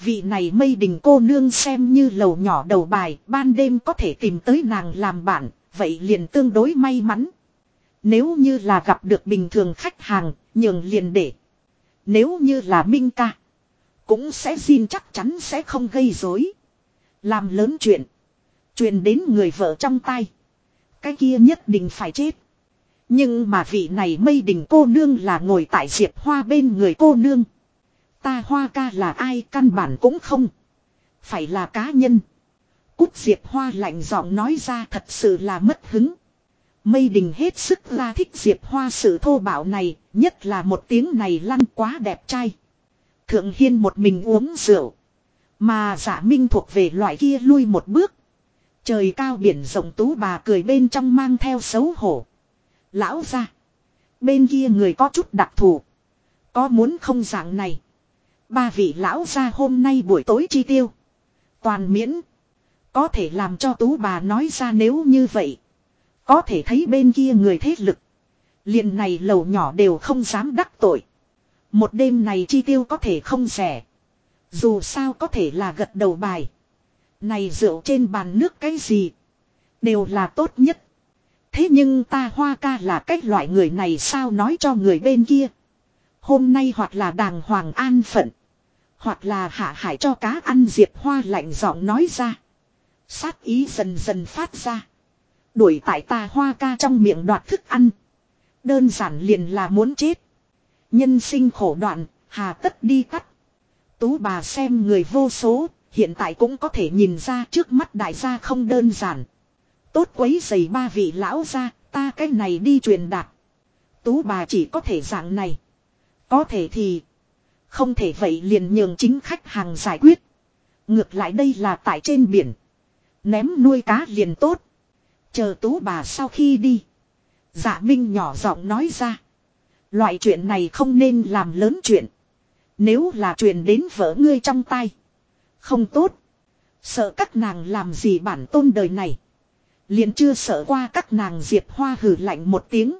Vị này mây đình cô nương xem như lầu nhỏ đầu bài, ban đêm có thể tìm tới nàng làm bạn, vậy liền tương đối may mắn. Nếu như là gặp được bình thường khách hàng, nhường liền để. Nếu như là Minh ca, cũng sẽ xin chắc chắn sẽ không gây rối. Làm lớn chuyện, truyền đến người vợ trong tay. Cái kia nhất định phải chết. Nhưng mà vị này mây đình cô nương là ngồi tại diệp hoa bên người cô nương. Ta hoa ca là ai căn bản cũng không. Phải là cá nhân. Cút diệp hoa lạnh giọng nói ra thật sự là mất hứng. Mây đình hết sức la thích diệp hoa sự thô bạo này, nhất là một tiếng này lăn quá đẹp trai. Thượng Hiên một mình uống rượu. Mà giả minh thuộc về loại kia lui một bước. Trời cao biển rộng tú bà cười bên trong mang theo xấu hổ. Lão ra. Bên kia người có chút đặc thù. Có muốn không dạng này. Ba vị lão ra hôm nay buổi tối chi tiêu. Toàn miễn. Có thể làm cho tú bà nói ra nếu như vậy. Có thể thấy bên kia người thế lực. liền này lầu nhỏ đều không dám đắc tội. Một đêm này chi tiêu có thể không rẻ. Dù sao có thể là gật đầu bài. Này rượu trên bàn nước cái gì. Đều là tốt nhất. Thế nhưng ta hoa ca là cách loại người này sao nói cho người bên kia. Hôm nay hoặc là đàng hoàng an phận. Hoặc là hạ hải cho cá ăn diệp hoa lạnh giọng nói ra. Sát ý dần dần phát ra. Đuổi tại ta hoa ca trong miệng đoạt thức ăn. Đơn giản liền là muốn chết. Nhân sinh khổ đoạn, hà tất đi cắt. Tú bà xem người vô số, hiện tại cũng có thể nhìn ra trước mắt đại gia không đơn giản. Tốt quấy giày ba vị lão gia ta cái này đi truyền đạt. Tú bà chỉ có thể dạng này. Có thể thì. Không thể vậy liền nhường chính khách hàng giải quyết. Ngược lại đây là tại trên biển. Ném nuôi cá liền tốt. Chờ tú bà sau khi đi. Dạ Minh nhỏ giọng nói ra. Loại chuyện này không nên làm lớn chuyện. Nếu là chuyện đến vỡ ngươi trong tay. Không tốt. Sợ các nàng làm gì bản tôn đời này. Liền chưa sợ qua các nàng diệp hoa hử lạnh một tiếng.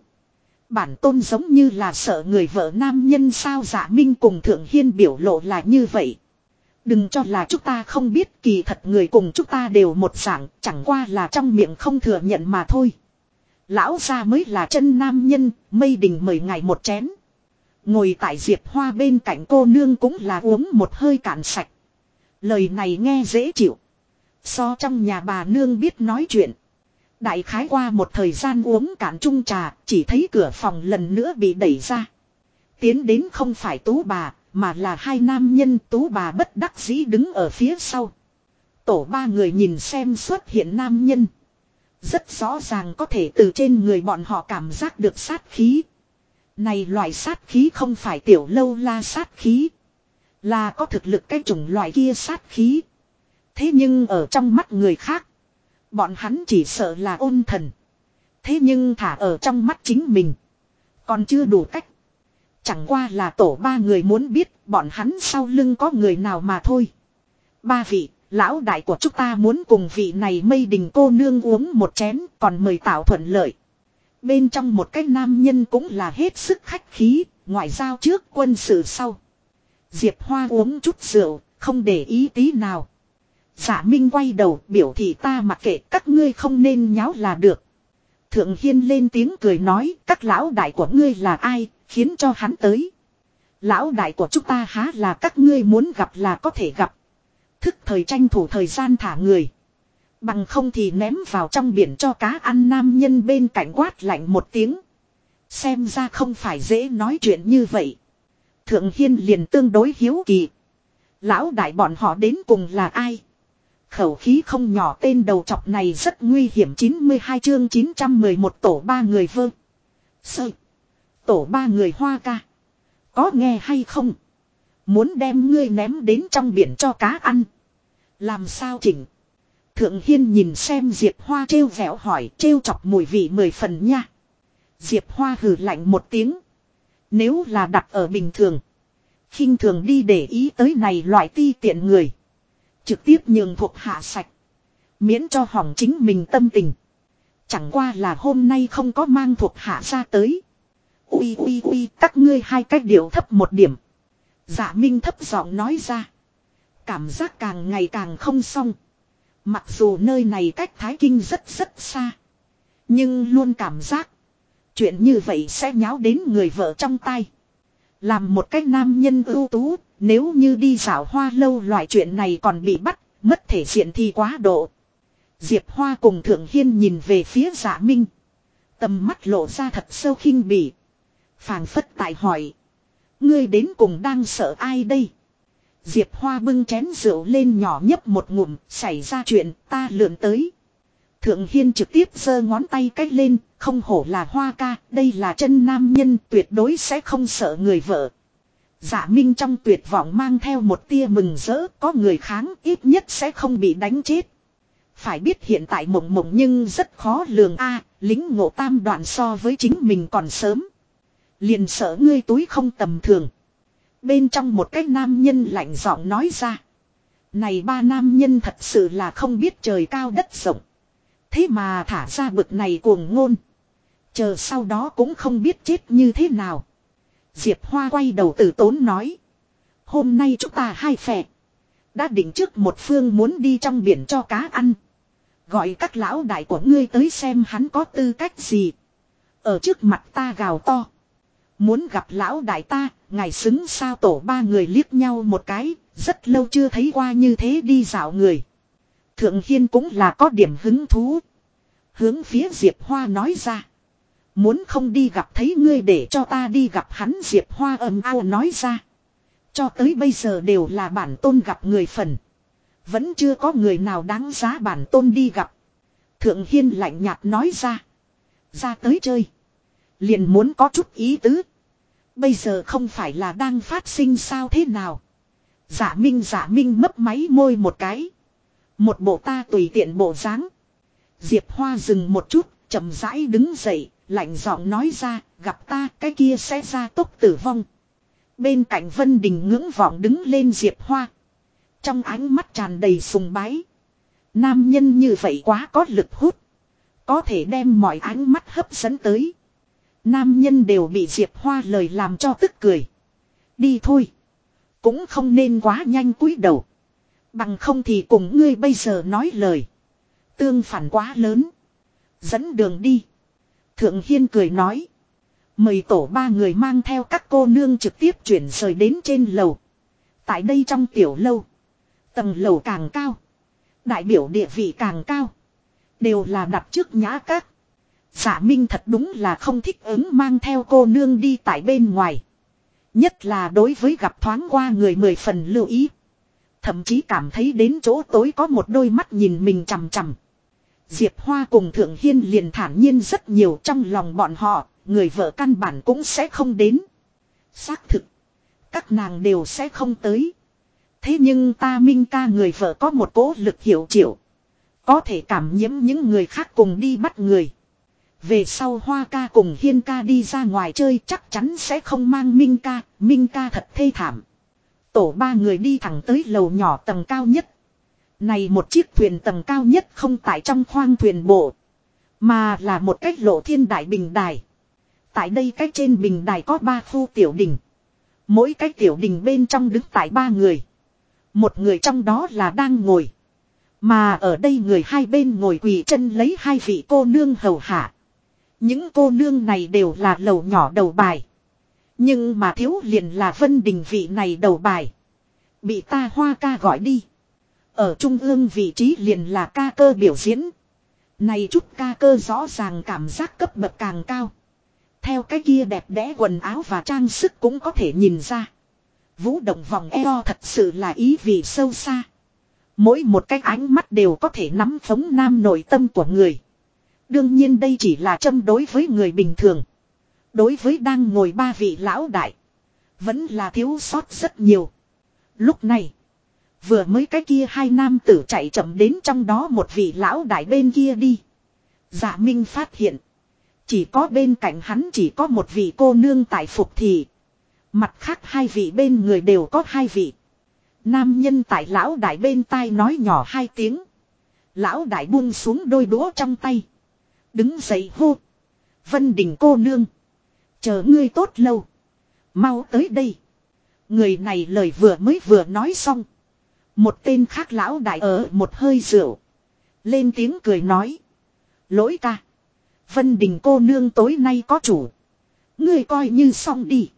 Bản tôn giống như là sợ người vợ nam nhân sao giả dạ minh cùng thượng hiên biểu lộ là như vậy. Đừng cho là chúng ta không biết kỳ thật người cùng chúng ta đều một dạng, chẳng qua là trong miệng không thừa nhận mà thôi. Lão gia mới là chân nam nhân, mây đình mời ngài một chén. Ngồi tại diệp hoa bên cạnh cô nương cũng là uống một hơi cạn sạch. Lời này nghe dễ chịu. So trong nhà bà nương biết nói chuyện. Đại khái qua một thời gian uống cạn chung trà, chỉ thấy cửa phòng lần nữa bị đẩy ra. Tiến đến không phải tú bà, mà là hai nam nhân tú bà bất đắc dĩ đứng ở phía sau. Tổ ba người nhìn xem xuất hiện nam nhân. Rất rõ ràng có thể từ trên người bọn họ cảm giác được sát khí. Này loại sát khí không phải tiểu lâu la sát khí. Là có thực lực cái chủng loại kia sát khí. Thế nhưng ở trong mắt người khác. Bọn hắn chỉ sợ là ôn thần. Thế nhưng thả ở trong mắt chính mình. Còn chưa đủ cách. Chẳng qua là tổ ba người muốn biết bọn hắn sau lưng có người nào mà thôi. Ba vị, lão đại của chúng ta muốn cùng vị này mây đình cô nương uống một chén còn mời tạo thuận lợi. Bên trong một cái nam nhân cũng là hết sức khách khí, ngoại giao trước quân sự sau. Diệp Hoa uống chút rượu, không để ý tí nào. Giả Minh quay đầu biểu thị ta mặc kệ các ngươi không nên nháo là được. Thượng Hiên lên tiếng cười nói các lão đại của ngươi là ai, khiến cho hắn tới. Lão đại của chúng ta há là các ngươi muốn gặp là có thể gặp. Thức thời tranh thủ thời gian thả người. Bằng không thì ném vào trong biển cho cá ăn nam nhân bên cạnh quát lạnh một tiếng. Xem ra không phải dễ nói chuyện như vậy. Thượng Hiên liền tương đối hiếu kỳ. Lão đại bọn họ đến cùng là ai? Khẩu khí không nhỏ tên đầu chọc này rất nguy hiểm 92 chương 911 tổ ba người vơ. Sợi. Tổ ba người hoa ca. Có nghe hay không? Muốn đem ngươi ném đến trong biển cho cá ăn. Làm sao chỉnh? Thượng Hiên nhìn xem Diệp Hoa trêu vẻo hỏi, trêu chọc mùi vị mười phần nha. Diệp Hoa hừ lạnh một tiếng. Nếu là đặt ở bình thường. khinh thường đi để ý tới này loại ti tiện người. Trực tiếp nhường thuộc hạ sạch. Miễn cho hỏng chính mình tâm tình. Chẳng qua là hôm nay không có mang thuộc hạ ra tới. Ui ui ui, các ngươi hai cách điệu thấp một điểm. Dạ Minh thấp giọng nói ra. Cảm giác càng ngày càng không xong. Mặc dù nơi này cách Thái Kinh rất rất xa. Nhưng luôn cảm giác. Chuyện như vậy sẽ nháo đến người vợ trong tay. Làm một cách nam nhân ưu tú. Nếu như đi dạo hoa lâu loại chuyện này còn bị bắt. Mất thể diện thì quá độ. Diệp Hoa cùng Thượng Hiên nhìn về phía dạ minh. Tầm mắt lộ ra thật sâu khinh bỉ phảng phất tại hỏi. Ngươi đến cùng đang sợ ai đây? Diệp Hoa bưng chén rượu lên nhỏ nhấp một ngụm, xảy ra chuyện, ta lượn tới. Thượng Hiên trực tiếp giơ ngón tay cách lên, không hổ là hoa ca, đây là chân nam nhân tuyệt đối sẽ không sợ người vợ. Giả Minh trong tuyệt vọng mang theo một tia mừng rỡ, có người kháng ít nhất sẽ không bị đánh chết. Phải biết hiện tại mộng mộng nhưng rất khó lường a lính ngộ tam đoạn so với chính mình còn sớm. Liền sợ ngươi túi không tầm thường. Bên trong một cái nam nhân lạnh giọng nói ra. Này ba nam nhân thật sự là không biết trời cao đất rộng. Thế mà thả ra bực này cuồng ngôn. Chờ sau đó cũng không biết chết như thế nào. Diệp Hoa quay đầu tử tốn nói. Hôm nay chúng ta hai phè. Đã định trước một phương muốn đi trong biển cho cá ăn. Gọi các lão đại của ngươi tới xem hắn có tư cách gì. Ở trước mặt ta gào to. Muốn gặp lão đại ta, ngài xứng sao tổ ba người liếc nhau một cái, rất lâu chưa thấy qua như thế đi dạo người. Thượng Hiên cũng là có điểm hứng thú. Hướng phía Diệp Hoa nói ra. Muốn không đi gặp thấy ngươi để cho ta đi gặp hắn Diệp Hoa ầm ao nói ra. Cho tới bây giờ đều là bản tôn gặp người phần. Vẫn chưa có người nào đáng giá bản tôn đi gặp. Thượng Hiên lạnh nhạt nói ra. Ra tới chơi. Liền muốn có chút ý tứ. Bây giờ không phải là đang phát sinh sao thế nào. Giả minh giả minh mấp máy môi một cái. Một bộ ta tùy tiện bộ dáng. Diệp Hoa dừng một chút, chậm rãi đứng dậy, lạnh giọng nói ra, gặp ta cái kia sẽ ra tốc tử vong. Bên cạnh Vân Đình ngưỡng vọng đứng lên Diệp Hoa. Trong ánh mắt tràn đầy sùng bái. Nam nhân như vậy quá có lực hút. Có thể đem mọi ánh mắt hấp dẫn tới. Nam nhân đều bị Diệp Hoa lời làm cho tức cười. Đi thôi. Cũng không nên quá nhanh cúi đầu. Bằng không thì cùng ngươi bây giờ nói lời. Tương phản quá lớn. Dẫn đường đi. Thượng Hiên cười nói. Mời tổ ba người mang theo các cô nương trực tiếp chuyển rời đến trên lầu. Tại đây trong tiểu lâu. Tầng lầu càng cao. Đại biểu địa vị càng cao. Đều là đặt trước nhã các. Giả Minh thật đúng là không thích ứng mang theo cô nương đi tại bên ngoài. Nhất là đối với gặp thoáng qua người mười phần lưu ý. Thậm chí cảm thấy đến chỗ tối có một đôi mắt nhìn mình chằm chằm. Diệp Hoa cùng Thượng Hiên liền thản nhiên rất nhiều trong lòng bọn họ, người vợ căn bản cũng sẽ không đến. Xác thực, các nàng đều sẽ không tới. Thế nhưng ta minh ca người vợ có một cố lực hiểu chịu. Có thể cảm nhiễm những người khác cùng đi bắt người. Về sau hoa ca cùng hiên ca đi ra ngoài chơi chắc chắn sẽ không mang minh ca, minh ca thật thê thảm. Tổ ba người đi thẳng tới lầu nhỏ tầng cao nhất. Này một chiếc thuyền tầng cao nhất không tại trong khoang thuyền bộ. Mà là một cách lộ thiên đại bình đài. Tại đây cách trên bình đài có ba khu tiểu đình. Mỗi cách tiểu đình bên trong đứng tại ba người. Một người trong đó là đang ngồi. Mà ở đây người hai bên ngồi quỳ chân lấy hai vị cô nương hầu hạ. Những cô nương này đều là lầu nhỏ đầu bài. Nhưng mà thiếu liền là vân đình vị này đầu bài. Bị ta hoa ca gọi đi. Ở trung ương vị trí liền là ca cơ biểu diễn. Này chút ca cơ rõ ràng cảm giác cấp bậc càng cao. Theo cái kia đẹp đẽ quần áo và trang sức cũng có thể nhìn ra. Vũ động vòng eo thật sự là ý vị sâu xa. Mỗi một cái ánh mắt đều có thể nắm phóng nam nội tâm của người. Đương nhiên đây chỉ là châm đối với người bình thường. Đối với đang ngồi ba vị lão đại. Vẫn là thiếu sót rất nhiều. Lúc này. Vừa mới cái kia hai nam tử chạy chậm đến trong đó một vị lão đại bên kia đi. Giả Minh phát hiện. Chỉ có bên cạnh hắn chỉ có một vị cô nương tại phục thì. Mặt khác hai vị bên người đều có hai vị. Nam nhân tại lão đại bên tai nói nhỏ hai tiếng. Lão đại buông xuống đôi đũa trong tay. Đứng dậy hô. Vân đình cô nương. Chờ ngươi tốt lâu. Mau tới đây. Người này lời vừa mới vừa nói xong. Một tên khác lão đại ở một hơi rượu. Lên tiếng cười nói. Lỗi ca. Vân đình cô nương tối nay có chủ. Ngươi coi như xong đi.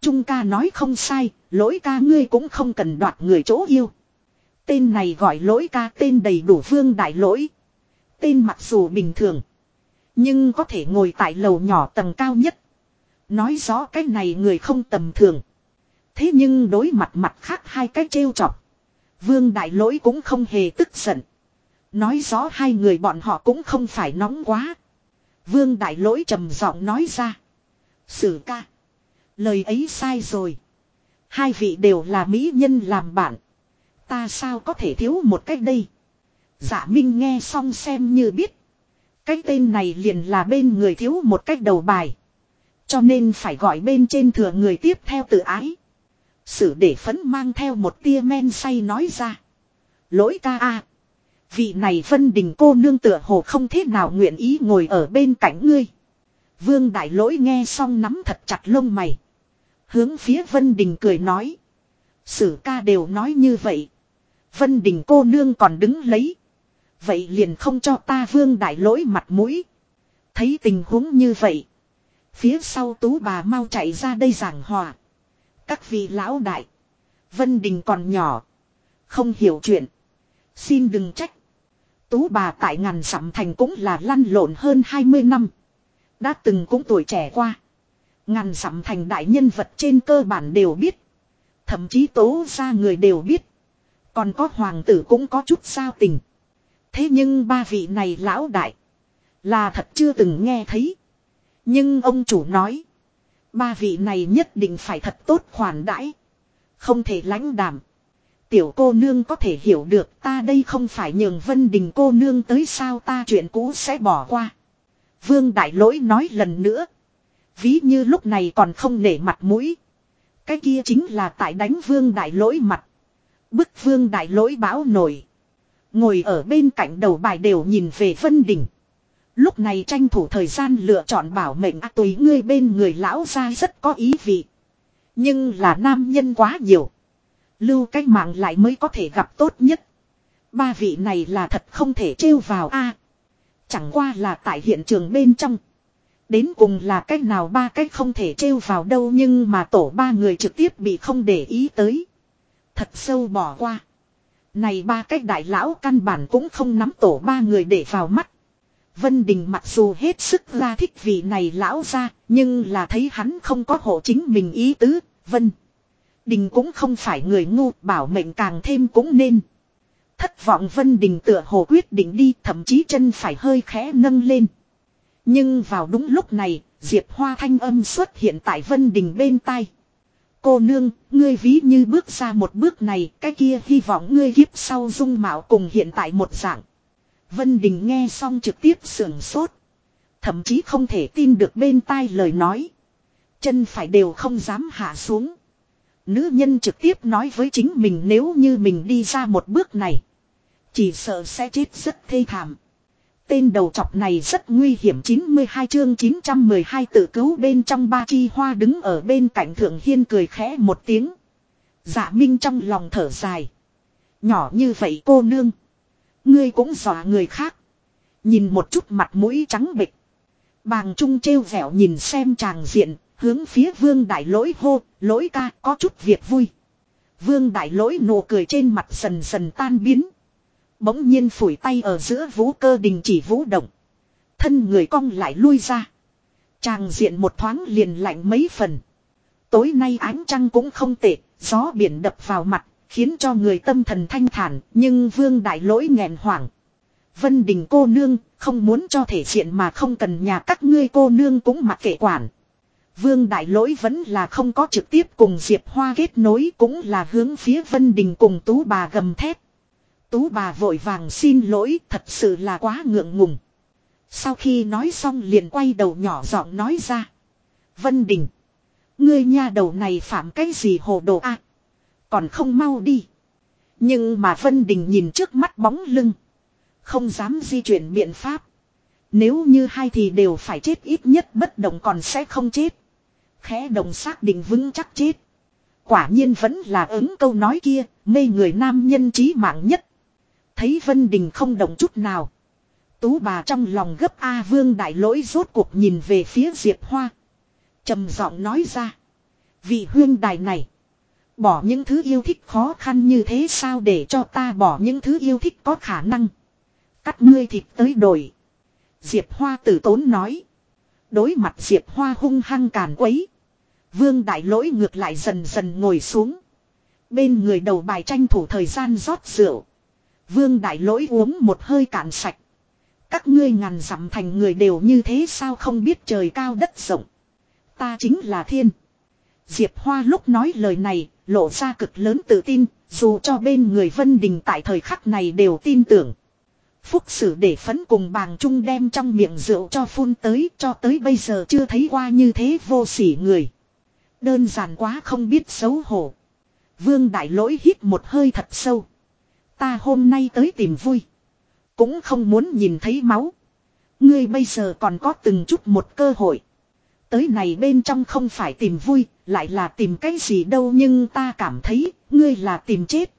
Trung ca nói không sai, lỗi ca ngươi cũng không cần đoạt người chỗ yêu. Tên này gọi lỗi ca tên đầy đủ vương đại lỗi. Tên mặc dù bình thường. Nhưng có thể ngồi tại lầu nhỏ tầng cao nhất. Nói rõ cái này người không tầm thường. Thế nhưng đối mặt mặt khác hai cái trêu chọc. Vương đại lỗi cũng không hề tức giận. Nói rõ hai người bọn họ cũng không phải nóng quá. Vương đại lỗi trầm giọng nói ra. Sử ca. Lời ấy sai rồi. Hai vị đều là mỹ nhân làm bạn. Ta sao có thể thiếu một cách đây. Giả Minh nghe xong xem như biết. Cái tên này liền là bên người thiếu một cách đầu bài. Cho nên phải gọi bên trên thừa người tiếp theo tự ái. Sử để phấn mang theo một tia men say nói ra. Lỗi ca a Vị này phân đình cô nương tựa hồ không thế nào nguyện ý ngồi ở bên cạnh ngươi. Vương Đại Lỗi nghe xong nắm thật chặt lông mày. Hướng phía Vân Đình cười nói. Sử ca đều nói như vậy. Vân Đình cô nương còn đứng lấy. Vậy liền không cho ta Vương Đại Lỗi mặt mũi. Thấy tình huống như vậy. Phía sau tú bà mau chạy ra đây giảng hòa. Các vị lão đại. Vân Đình còn nhỏ. Không hiểu chuyện. Xin đừng trách. Tú bà tại ngàn sẵm thành cũng là lăn lộn hơn 20 năm. Đã từng cũng tuổi trẻ qua. Ngàn sẵm thành đại nhân vật trên cơ bản đều biết. Thậm chí tố ra người đều biết. Còn có hoàng tử cũng có chút sao tình. Thế nhưng ba vị này lão đại. Là thật chưa từng nghe thấy. Nhưng ông chủ nói. Ba vị này nhất định phải thật tốt khoản đãi. Không thể lãnh đảm. Tiểu cô nương có thể hiểu được ta đây không phải nhường vân đình cô nương tới sao ta chuyện cũ sẽ bỏ qua. Vương Đại Lỗi nói lần nữa. Ví như lúc này còn không nể mặt mũi. Cái kia chính là tại đánh Vương Đại Lỗi mặt. Bức Vương Đại Lỗi báo nổi. Ngồi ở bên cạnh đầu bài đều nhìn về Vân Đình. Lúc này tranh thủ thời gian lựa chọn bảo mệnh à, tùy ngươi bên người lão ra rất có ý vị. Nhưng là nam nhân quá nhiều. Lưu cách mạng lại mới có thể gặp tốt nhất. Ba vị này là thật không thể trêu vào a Chẳng qua là tại hiện trường bên trong. Đến cùng là cách nào ba cách không thể trêu vào đâu nhưng mà tổ ba người trực tiếp bị không để ý tới. Thật sâu bỏ qua. Này ba cách đại lão căn bản cũng không nắm tổ ba người để vào mắt. Vân Đình mặc dù hết sức ra thích vị này lão ra, nhưng là thấy hắn không có hộ chính mình ý tứ, Vân. Đình cũng không phải người ngu, bảo mệnh càng thêm cũng nên. Thất vọng Vân Đình tựa hồ quyết định đi, thậm chí chân phải hơi khẽ nâng lên. Nhưng vào đúng lúc này, Diệp Hoa thanh âm xuất hiện tại Vân Đình bên tai. Cô nương, ngươi ví như bước ra một bước này, cái kia hy vọng ngươi kiếp sau dung mạo cùng hiện tại một dạng. Vân Đình nghe xong trực tiếp sưởng sốt. Thậm chí không thể tin được bên tai lời nói. Chân phải đều không dám hạ xuống. Nữ nhân trực tiếp nói với chính mình nếu như mình đi ra một bước này. Chỉ sợ sẽ chết rất thê thảm. Tên đầu chọc này rất nguy hiểm 92 chương 912 tự cứu bên trong ba chi hoa đứng ở bên cạnh thượng hiên cười khẽ một tiếng. Dạ minh trong lòng thở dài. Nhỏ như vậy cô nương. Ngươi cũng dọa người khác. Nhìn một chút mặt mũi trắng bịch. Bàng trung trêu vẻo nhìn xem chàng diện, hướng phía vương đại lỗi hô, lỗi ca có chút việc vui. Vương đại lỗi nụ cười trên mặt dần dần tan biến. Bỗng nhiên phủi tay ở giữa vũ cơ đình chỉ vũ động. Thân người cong lại lui ra. Chàng diện một thoáng liền lạnh mấy phần. Tối nay ánh trăng cũng không tệ, gió biển đập vào mặt, Khiến cho người tâm thần thanh thản, nhưng vương đại lỗi nghẹn hoảng. Vân đình cô nương, không muốn cho thể diện mà không cần nhà các ngươi cô nương cũng mặc kệ quản. Vương đại lỗi vẫn là không có trực tiếp cùng Diệp Hoa kết nối cũng là hướng phía Vân Đình cùng tú bà gầm thét. Tú bà vội vàng xin lỗi thật sự là quá ngượng ngùng. Sau khi nói xong liền quay đầu nhỏ giọng nói ra. Vân Đình. Ngươi nha đầu này phạm cái gì hồ đồ a còn không mau đi. Nhưng mà Vân Đình nhìn trước mắt bóng lưng. Không dám di chuyển biện pháp. Nếu như hai thì đều phải chết ít nhất bất động còn sẽ không chết. Khẽ đồng xác định vững chắc chết. Quả nhiên vẫn là ứng câu nói kia, mê người nam nhân trí mạng nhất. Thấy Vân Đình không động chút nào. Tú bà trong lòng gấp A Vương đại lỗi rốt cuộc nhìn về phía Diệp Hoa. trầm giọng nói ra. Vị huyên đài này. Bỏ những thứ yêu thích khó khăn như thế sao để cho ta bỏ những thứ yêu thích có khả năng. Cắt ngươi thịt tới đổi. Diệp Hoa tử tốn nói. Đối mặt Diệp Hoa hung hăng càn quấy. Vương đại lỗi ngược lại dần dần ngồi xuống. Bên người đầu bài tranh thủ thời gian rót rượu. Vương đại lỗi uống một hơi cạn sạch. Các ngươi ngàn dặm thành người đều như thế sao không biết trời cao đất rộng. Ta chính là thiên. Diệp Hoa lúc nói lời này, lộ ra cực lớn tự tin, dù cho bên người Vân Đình tại thời khắc này đều tin tưởng. Phúc sử để phấn cùng bàng trung đem trong miệng rượu cho phun tới cho tới bây giờ chưa thấy qua như thế vô sỉ người. Đơn giản quá không biết xấu hổ. Vương đại lỗi hít một hơi thật sâu. Ta hôm nay tới tìm vui. Cũng không muốn nhìn thấy máu. Ngươi bây giờ còn có từng chút một cơ hội. Tới này bên trong không phải tìm vui, lại là tìm cái gì đâu nhưng ta cảm thấy, ngươi là tìm chết.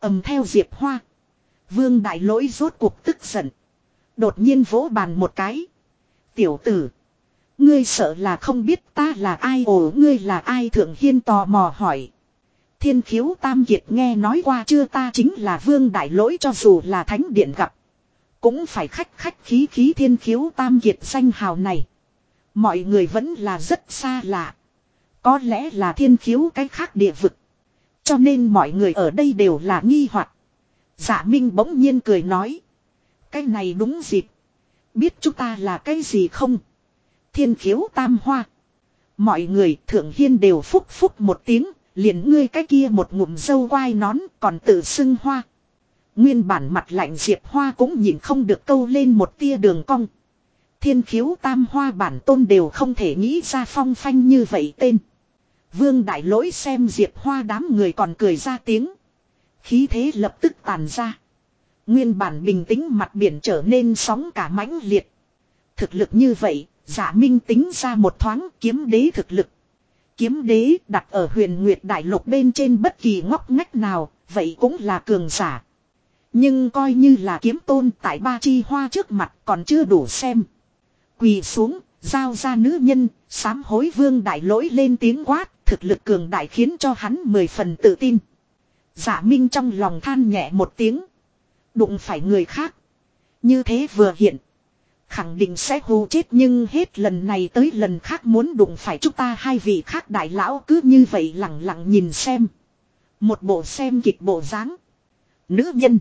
ầm theo Diệp Hoa. Vương đại lỗi rốt cuộc tức giận. Đột nhiên vỗ bàn một cái. Tiểu tử. Ngươi sợ là không biết ta là ai ồ ngươi là ai thượng hiên tò mò hỏi. Thiên khiếu tam kiệt nghe nói qua chưa ta chính là vương đại lỗi cho dù là thánh điện gặp. Cũng phải khách khách khí khí thiên khiếu tam kiệt danh hào này. Mọi người vẫn là rất xa lạ. Có lẽ là thiên khiếu cái khác địa vực. Cho nên mọi người ở đây đều là nghi hoặc. Dạ Minh bỗng nhiên cười nói. Cái này đúng dịp. Biết chúng ta là cái gì không? Thiên khiếu tam hoa. Mọi người thượng hiên đều phúc phúc một tiếng. Liền ngươi cái kia một ngụm dâu quai nón còn tự xưng hoa. Nguyên bản mặt lạnh diệp hoa cũng nhìn không được câu lên một tia đường cong. Thiên khiếu tam hoa bản tôn đều không thể nghĩ ra phong phanh như vậy tên. Vương đại lỗi xem diệp hoa đám người còn cười ra tiếng. Khí thế lập tức tàn ra. Nguyên bản bình tĩnh mặt biển trở nên sóng cả mãnh liệt. Thực lực như vậy, giả minh tính ra một thoáng kiếm đế thực lực. Kiếm đế đặt ở huyền nguyệt đại lục bên trên bất kỳ ngóc ngách nào, vậy cũng là cường giả. Nhưng coi như là kiếm tôn tại ba chi hoa trước mặt còn chưa đủ xem. Quỳ xuống, giao ra nữ nhân, sám hối vương đại lỗi lên tiếng quát, thực lực cường đại khiến cho hắn mười phần tự tin. Giả minh trong lòng than nhẹ một tiếng. Đụng phải người khác. Như thế vừa hiện. Khẳng định sẽ hù chết nhưng hết lần này tới lần khác muốn đụng phải chúng ta hai vị khác đại lão cứ như vậy lặng lặng nhìn xem. Một bộ xem kịch bộ dáng. Nữ nhân.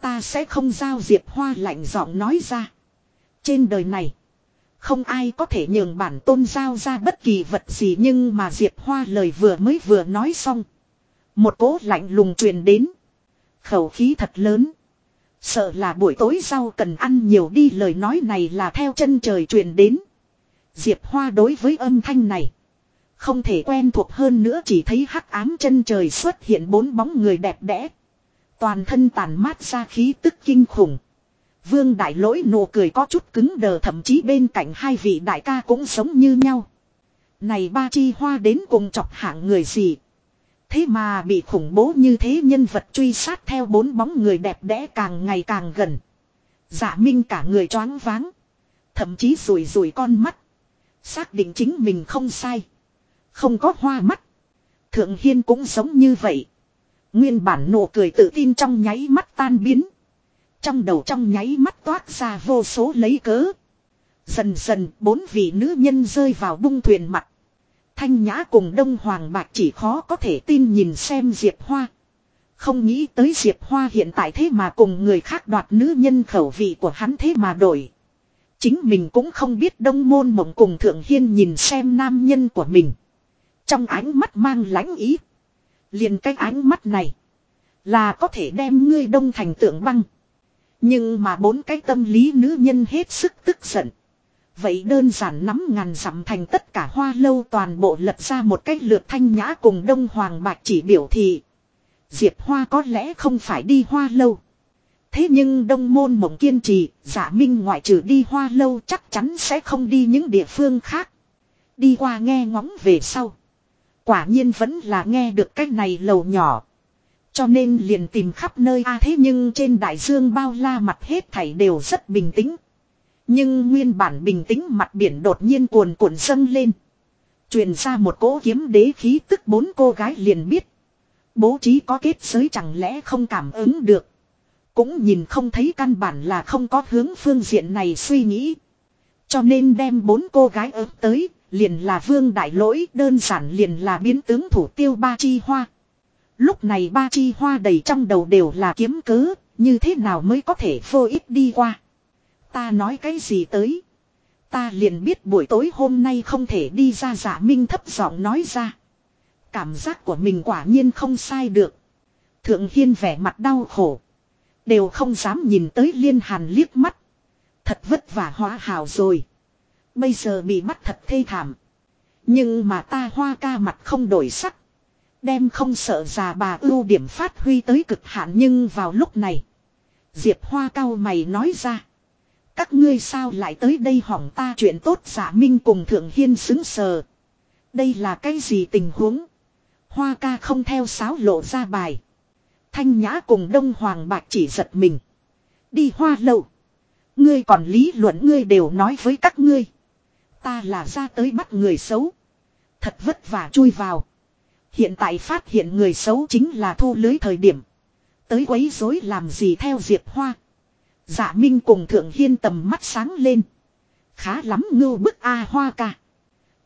Ta sẽ không giao Diệp Hoa lạnh giọng nói ra. Trên đời này. Không ai có thể nhường bản tôn giao ra bất kỳ vật gì nhưng mà Diệp Hoa lời vừa mới vừa nói xong. Một cỗ lạnh lùng truyền đến. Khẩu khí thật lớn. Sợ là buổi tối sau cần ăn nhiều đi, lời nói này là theo chân trời truyền đến. Diệp Hoa đối với âm thanh này. Không thể quen thuộc hơn nữa, chỉ thấy hắc ám chân trời xuất hiện bốn bóng người đẹp đẽ. Toàn thân tàn mát ra khí tức kinh khủng. Vương đại lỗi nụ cười có chút cứng đờ, thậm chí bên cạnh hai vị đại ca cũng sống như nhau. Này ba chi hoa đến cùng chọc hạng người gì. Thế mà bị khủng bố như thế nhân vật truy sát theo bốn bóng người đẹp đẽ càng ngày càng gần. Dạ minh cả người choáng váng. Thậm chí rủi rủi con mắt. Xác định chính mình không sai. Không có hoa mắt. Thượng Hiên cũng giống như vậy. Nguyên bản nụ cười tự tin trong nháy mắt tan biến. Trong đầu trong nháy mắt toát ra vô số lấy cớ. Dần dần, bốn vị nữ nhân rơi vào bung thuyền mặt. Thanh Nhã cùng Đông Hoàng Bạc chỉ khó có thể tin nhìn xem Diệp Hoa. Không nghĩ tới Diệp Hoa hiện tại thế mà cùng người khác đoạt nữ nhân khẩu vị của hắn thế mà đổi. Chính mình cũng không biết đông môn mộng cùng Thượng Hiên nhìn xem nam nhân của mình. Trong ánh mắt mang lãnh ý. liền cái ánh mắt này. Là có thể đem ngươi đông thành tượng băng. Nhưng mà bốn cái tâm lý nữ nhân hết sức tức giận. Vậy đơn giản nắm ngàn dặm thành tất cả hoa lâu toàn bộ lật ra một cách lượt thanh nhã cùng đông hoàng bạch chỉ biểu thị. Diệp hoa có lẽ không phải đi hoa lâu. Thế nhưng đông môn mộng kiên trì, giả minh ngoại trừ đi hoa lâu chắc chắn sẽ không đi những địa phương khác. Đi qua nghe ngóng về sau. Quả nhiên vẫn là nghe được cách này lầu nhỏ. Cho nên liền tìm khắp nơi a thế nhưng trên đại dương bao la mặt hết thảy đều rất bình tĩnh. Nhưng nguyên bản bình tĩnh mặt biển đột nhiên cuồn cuộn dâng lên. Truyền ra một cỗ kiếm đế khí tức bốn cô gái liền biết. Bố trí có kết giới chẳng lẽ không cảm ứng được. Cũng nhìn không thấy căn bản là không có hướng phương diện này suy nghĩ. Cho nên đem bốn cô gái ớt tới, liền là vương đại lỗi đơn giản liền là biến tướng thủ tiêu ba chi hoa. Lúc này ba chi hoa đầy trong đầu đều là kiếm cớ, như thế nào mới có thể vô ích đi qua. Ta nói cái gì tới. Ta liền biết buổi tối hôm nay không thể đi ra giả minh thấp giọng nói ra. Cảm giác của mình quả nhiên không sai được. Thượng Hiên vẻ mặt đau khổ. Đều không dám nhìn tới liên hàn liếc mắt. Thật vất vả hóa hào rồi. Bây giờ bị mắt thật thê thảm. Nhưng mà ta hoa ca mặt không đổi sắc. Đem không sợ già bà ưu điểm phát huy tới cực hạn nhưng vào lúc này. Diệp hoa cao mày nói ra. Các ngươi sao lại tới đây hỏng ta chuyện tốt giả minh cùng thượng hiên xứng sờ. Đây là cái gì tình huống? Hoa ca không theo sáo lộ ra bài. Thanh nhã cùng đông hoàng bạc chỉ giật mình. Đi hoa lậu. Ngươi còn lý luận ngươi đều nói với các ngươi. Ta là ra tới bắt người xấu. Thật vất vả chui vào. Hiện tại phát hiện người xấu chính là thu lưới thời điểm. Tới quấy rối làm gì theo Diệp Hoa. Dạ Minh cùng Thượng Hiên tầm mắt sáng lên. Khá lắm ngưu bức A Hoa ca.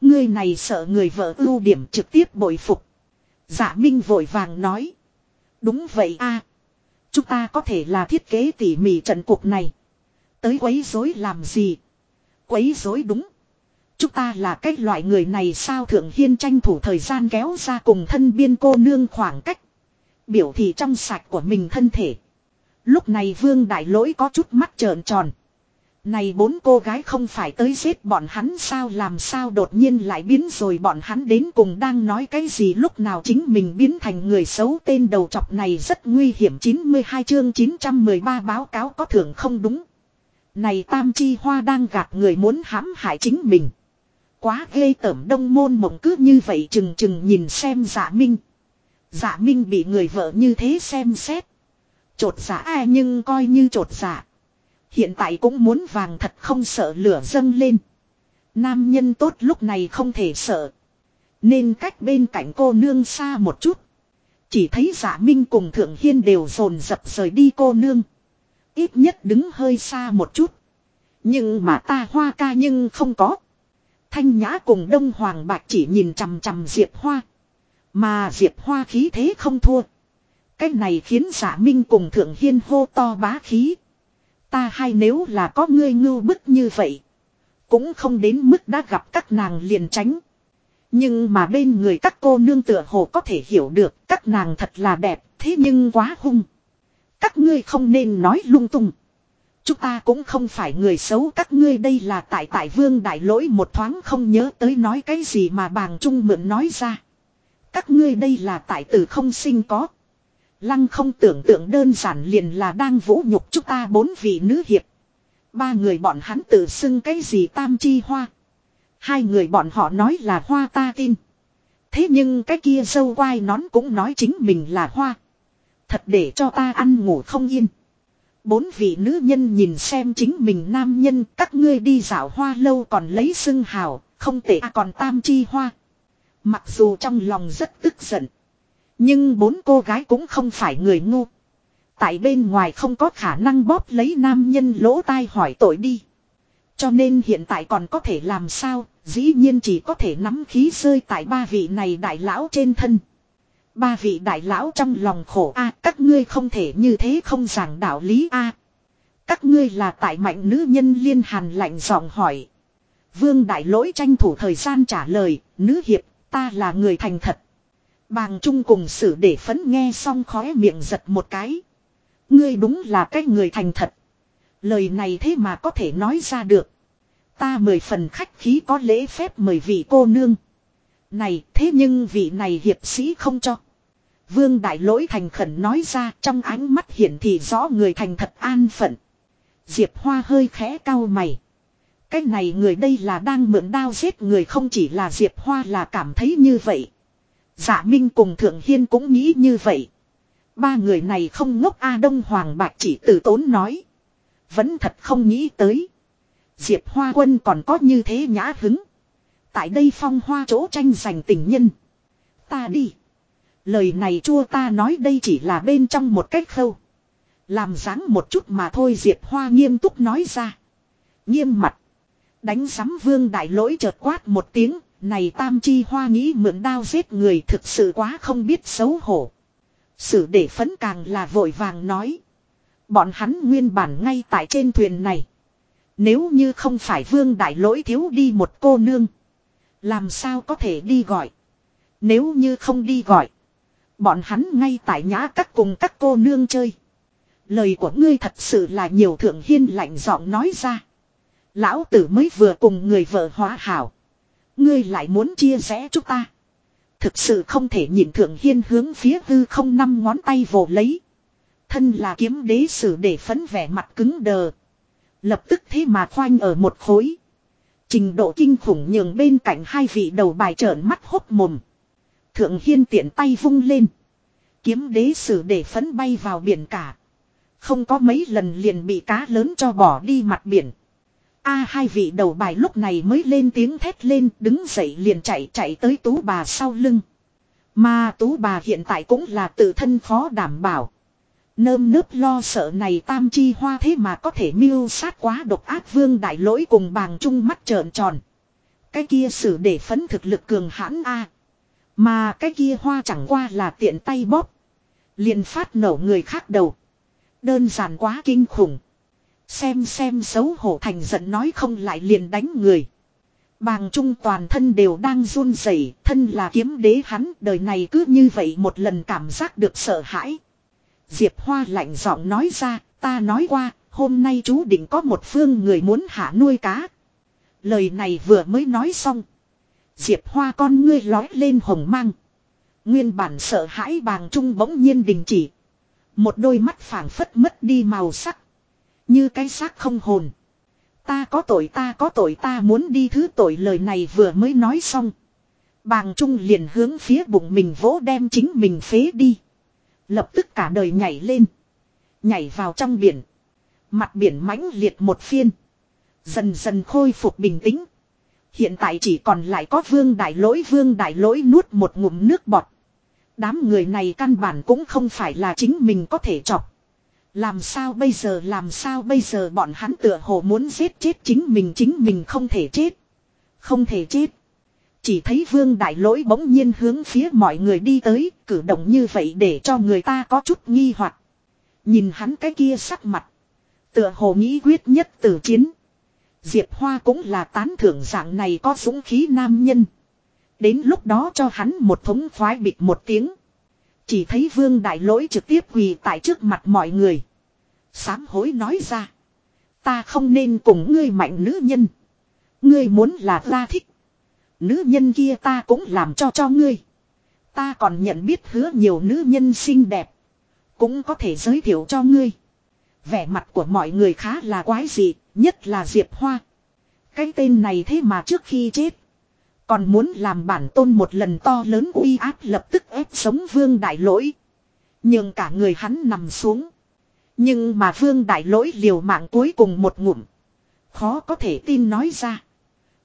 Ngươi này sợ người vợ ưu điểm trực tiếp bội phục. Dạ Minh vội vàng nói. Đúng vậy a Chúng ta có thể là thiết kế tỉ mỉ trận cuộc này. Tới quấy rối làm gì? Quấy rối đúng. Chúng ta là cái loại người này sao Thượng Hiên tranh thủ thời gian kéo ra cùng thân biên cô nương khoảng cách. Biểu thị trong sạch của mình thân thể. Lúc này Vương Đại Lỗi có chút mắt trợn tròn. Này bốn cô gái không phải tới giết bọn hắn sao, làm sao đột nhiên lại biến rồi bọn hắn đến cùng đang nói cái gì lúc nào chính mình biến thành người xấu tên đầu chọc này rất nguy hiểm 92 chương 913 báo cáo có thưởng không đúng. Này Tam Chi Hoa đang gạt người muốn hãm hại chính mình. Quá ghê tởm, đông môn mộng cứ như vậy chừng chừng nhìn xem dạ minh. Dạ minh bị người vợ như thế xem xét. Chột dạ ai nhưng coi như chột dạ. Hiện tại cũng muốn vàng thật không sợ lửa dâng lên. Nam nhân tốt lúc này không thể sợ. Nên cách bên cạnh cô nương xa một chút. Chỉ thấy giả minh cùng thượng hiên đều dồn dập rời đi cô nương. Ít nhất đứng hơi xa một chút. Nhưng mà ta hoa ca nhưng không có. Thanh nhã cùng đông hoàng bạc chỉ nhìn chằm chằm diệp hoa. Mà diệp hoa khí thế không thua. Cái này khiến giả minh cùng thượng hiên hô to bá khí. Ta hay nếu là có ngươi ngưu bức như vậy. Cũng không đến mức đã gặp các nàng liền tránh. Nhưng mà bên người các cô nương tựa hồ có thể hiểu được các nàng thật là đẹp, thế nhưng quá hung. Các ngươi không nên nói lung tung. Chúng ta cũng không phải người xấu, các ngươi đây là tại tại vương đại lỗi một thoáng không nhớ tới nói cái gì mà bàng trung mượn nói ra. Các ngươi đây là tại tử không sinh có. Lăng không tưởng tượng đơn giản liền là đang vũ nhục chúng ta bốn vị nữ hiệp. Ba người bọn hắn tự xưng cái gì tam chi hoa. Hai người bọn họ nói là hoa ta tin. Thế nhưng cái kia sâu quai nón cũng nói chính mình là hoa. Thật để cho ta ăn ngủ không yên. Bốn vị nữ nhân nhìn xem chính mình nam nhân các ngươi đi dạo hoa lâu còn lấy xưng hào, không tệ à còn tam chi hoa. Mặc dù trong lòng rất tức giận. Nhưng bốn cô gái cũng không phải người ngu. Tại bên ngoài không có khả năng bóp lấy nam nhân lỗ tai hỏi tội đi. Cho nên hiện tại còn có thể làm sao, dĩ nhiên chỉ có thể nắm khí rơi tại ba vị này đại lão trên thân. Ba vị đại lão trong lòng khổ a các ngươi không thể như thế không giảng đạo lý a Các ngươi là tại mạnh nữ nhân liên hàn lạnh giọng hỏi. Vương đại lỗi tranh thủ thời gian trả lời, nữ hiệp, ta là người thành thật. Bàng Trung cùng xử để phấn nghe xong khóe miệng giật một cái. Ngươi đúng là cái người thành thật. Lời này thế mà có thể nói ra được. Ta mời phần khách khí có lễ phép mời vị cô nương. Này, thế nhưng vị này hiệp sĩ không cho. Vương đại lỗi thành khẩn nói ra, trong ánh mắt hiển thị rõ người thành thật an phận. Diệp Hoa hơi khẽ cau mày. Cái này người đây là đang mượn đao giết người không chỉ là Diệp Hoa là cảm thấy như vậy. Dạ Minh cùng Thượng Hiên cũng nghĩ như vậy. Ba người này không ngốc A Đông Hoàng Bạch chỉ từ tốn nói. Vẫn thật không nghĩ tới. Diệp Hoa Quân còn có như thế nhã hứng. Tại đây phong hoa chỗ tranh giành tình nhân. Ta đi. Lời này chua ta nói đây chỉ là bên trong một cách khâu. Làm dáng một chút mà thôi Diệp Hoa nghiêm túc nói ra. Nghiêm mặt. Đánh sắm vương đại lỗi chợt quát một tiếng này tam chi hoa nghĩ mượn đao giết người thực sự quá không biết xấu hổ. Sử để phấn càng là vội vàng nói. Bọn hắn nguyên bản ngay tại trên thuyền này. Nếu như không phải vương đại lỗi thiếu đi một cô nương. Làm sao có thể đi gọi. Nếu như không đi gọi. Bọn hắn ngay tại nhã các cùng các cô nương chơi. Lời của ngươi thật sự là nhiều thượng hiên lạnh giọng nói ra. Lão tử mới vừa cùng người vợ hóa hảo. Ngươi lại muốn chia rẽ chúng ta. Thực sự không thể nhìn thượng hiên hướng phía hư không năm ngón tay vồ lấy. Thân là kiếm đế sử để phấn vẻ mặt cứng đờ. Lập tức thế mà khoanh ở một khối. Trình độ kinh khủng nhường bên cạnh hai vị đầu bài trợn mắt hốc mồm. Thượng Hiên tiện tay vung lên. Kiếm đế sử để phấn bay vào biển cả. Không có mấy lần liền bị cá lớn cho bỏ đi mặt biển. A hai vị đầu bài lúc này mới lên tiếng thét lên, đứng dậy liền chạy chạy tới tú bà sau lưng. Mà tú bà hiện tại cũng là tự thân khó đảm bảo. Nơm nớp lo sợ này tam chi hoa thế mà có thể mưu sát quá độc ác vương đại lỗi cùng bàng trung mắt trợn tròn. Cái kia xử để phấn thực lực cường hãn A. Mà cái kia hoa chẳng qua là tiện tay bóp. liền phát nổ người khác đầu. Đơn giản quá kinh khủng. Xem xem xấu hổ thành giận nói không lại liền đánh người. Bàng trung toàn thân đều đang run rẩy, thân là kiếm đế hắn đời này cứ như vậy một lần cảm giác được sợ hãi. Diệp Hoa lạnh giọng nói ra, ta nói qua, hôm nay chú định có một phương người muốn hạ nuôi cá. Lời này vừa mới nói xong. Diệp Hoa con ngươi lói lên hồng mang. Nguyên bản sợ hãi bàng trung bỗng nhiên đình chỉ. Một đôi mắt phảng phất mất đi màu sắc. Như cái xác không hồn. Ta có tội ta có tội ta muốn đi thứ tội lời này vừa mới nói xong. Bàng Trung liền hướng phía bụng mình vỗ đem chính mình phế đi. Lập tức cả đời nhảy lên. Nhảy vào trong biển. Mặt biển mãnh liệt một phiên. Dần dần khôi phục bình tĩnh. Hiện tại chỉ còn lại có vương đại lỗi, vương đại lỗi nuốt một ngụm nước bọt. Đám người này căn bản cũng không phải là chính mình có thể chọc. Làm sao bây giờ làm sao bây giờ bọn hắn tựa hồ muốn giết chết chính mình chính mình không thể chết. Không thể chết. Chỉ thấy vương đại lỗi bỗng nhiên hướng phía mọi người đi tới, cử động như vậy để cho người ta có chút nghi hoặc. Nhìn hắn cái kia sắc mặt. Tựa hồ nghĩ quyết nhất tử chiến. Diệp Hoa cũng là tán thưởng dạng này có dũng khí nam nhân. Đến lúc đó cho hắn một thống khoái bịt một tiếng. Chỉ thấy vương đại lỗi trực tiếp quỳ tại trước mặt mọi người. Sám hối nói ra. Ta không nên cùng ngươi mạnh nữ nhân. Ngươi muốn là ta thích. Nữ nhân kia ta cũng làm cho cho ngươi. Ta còn nhận biết hứa nhiều nữ nhân xinh đẹp. Cũng có thể giới thiệu cho ngươi. Vẻ mặt của mọi người khá là quái dị, nhất là Diệp Hoa. Cái tên này thế mà trước khi chết. Còn muốn làm bản tôn một lần to lớn uy áp lập tức ép sống vương đại lỗi. Nhưng cả người hắn nằm xuống. Nhưng mà vương đại lỗi liều mạng cuối cùng một ngụm. Khó có thể tin nói ra.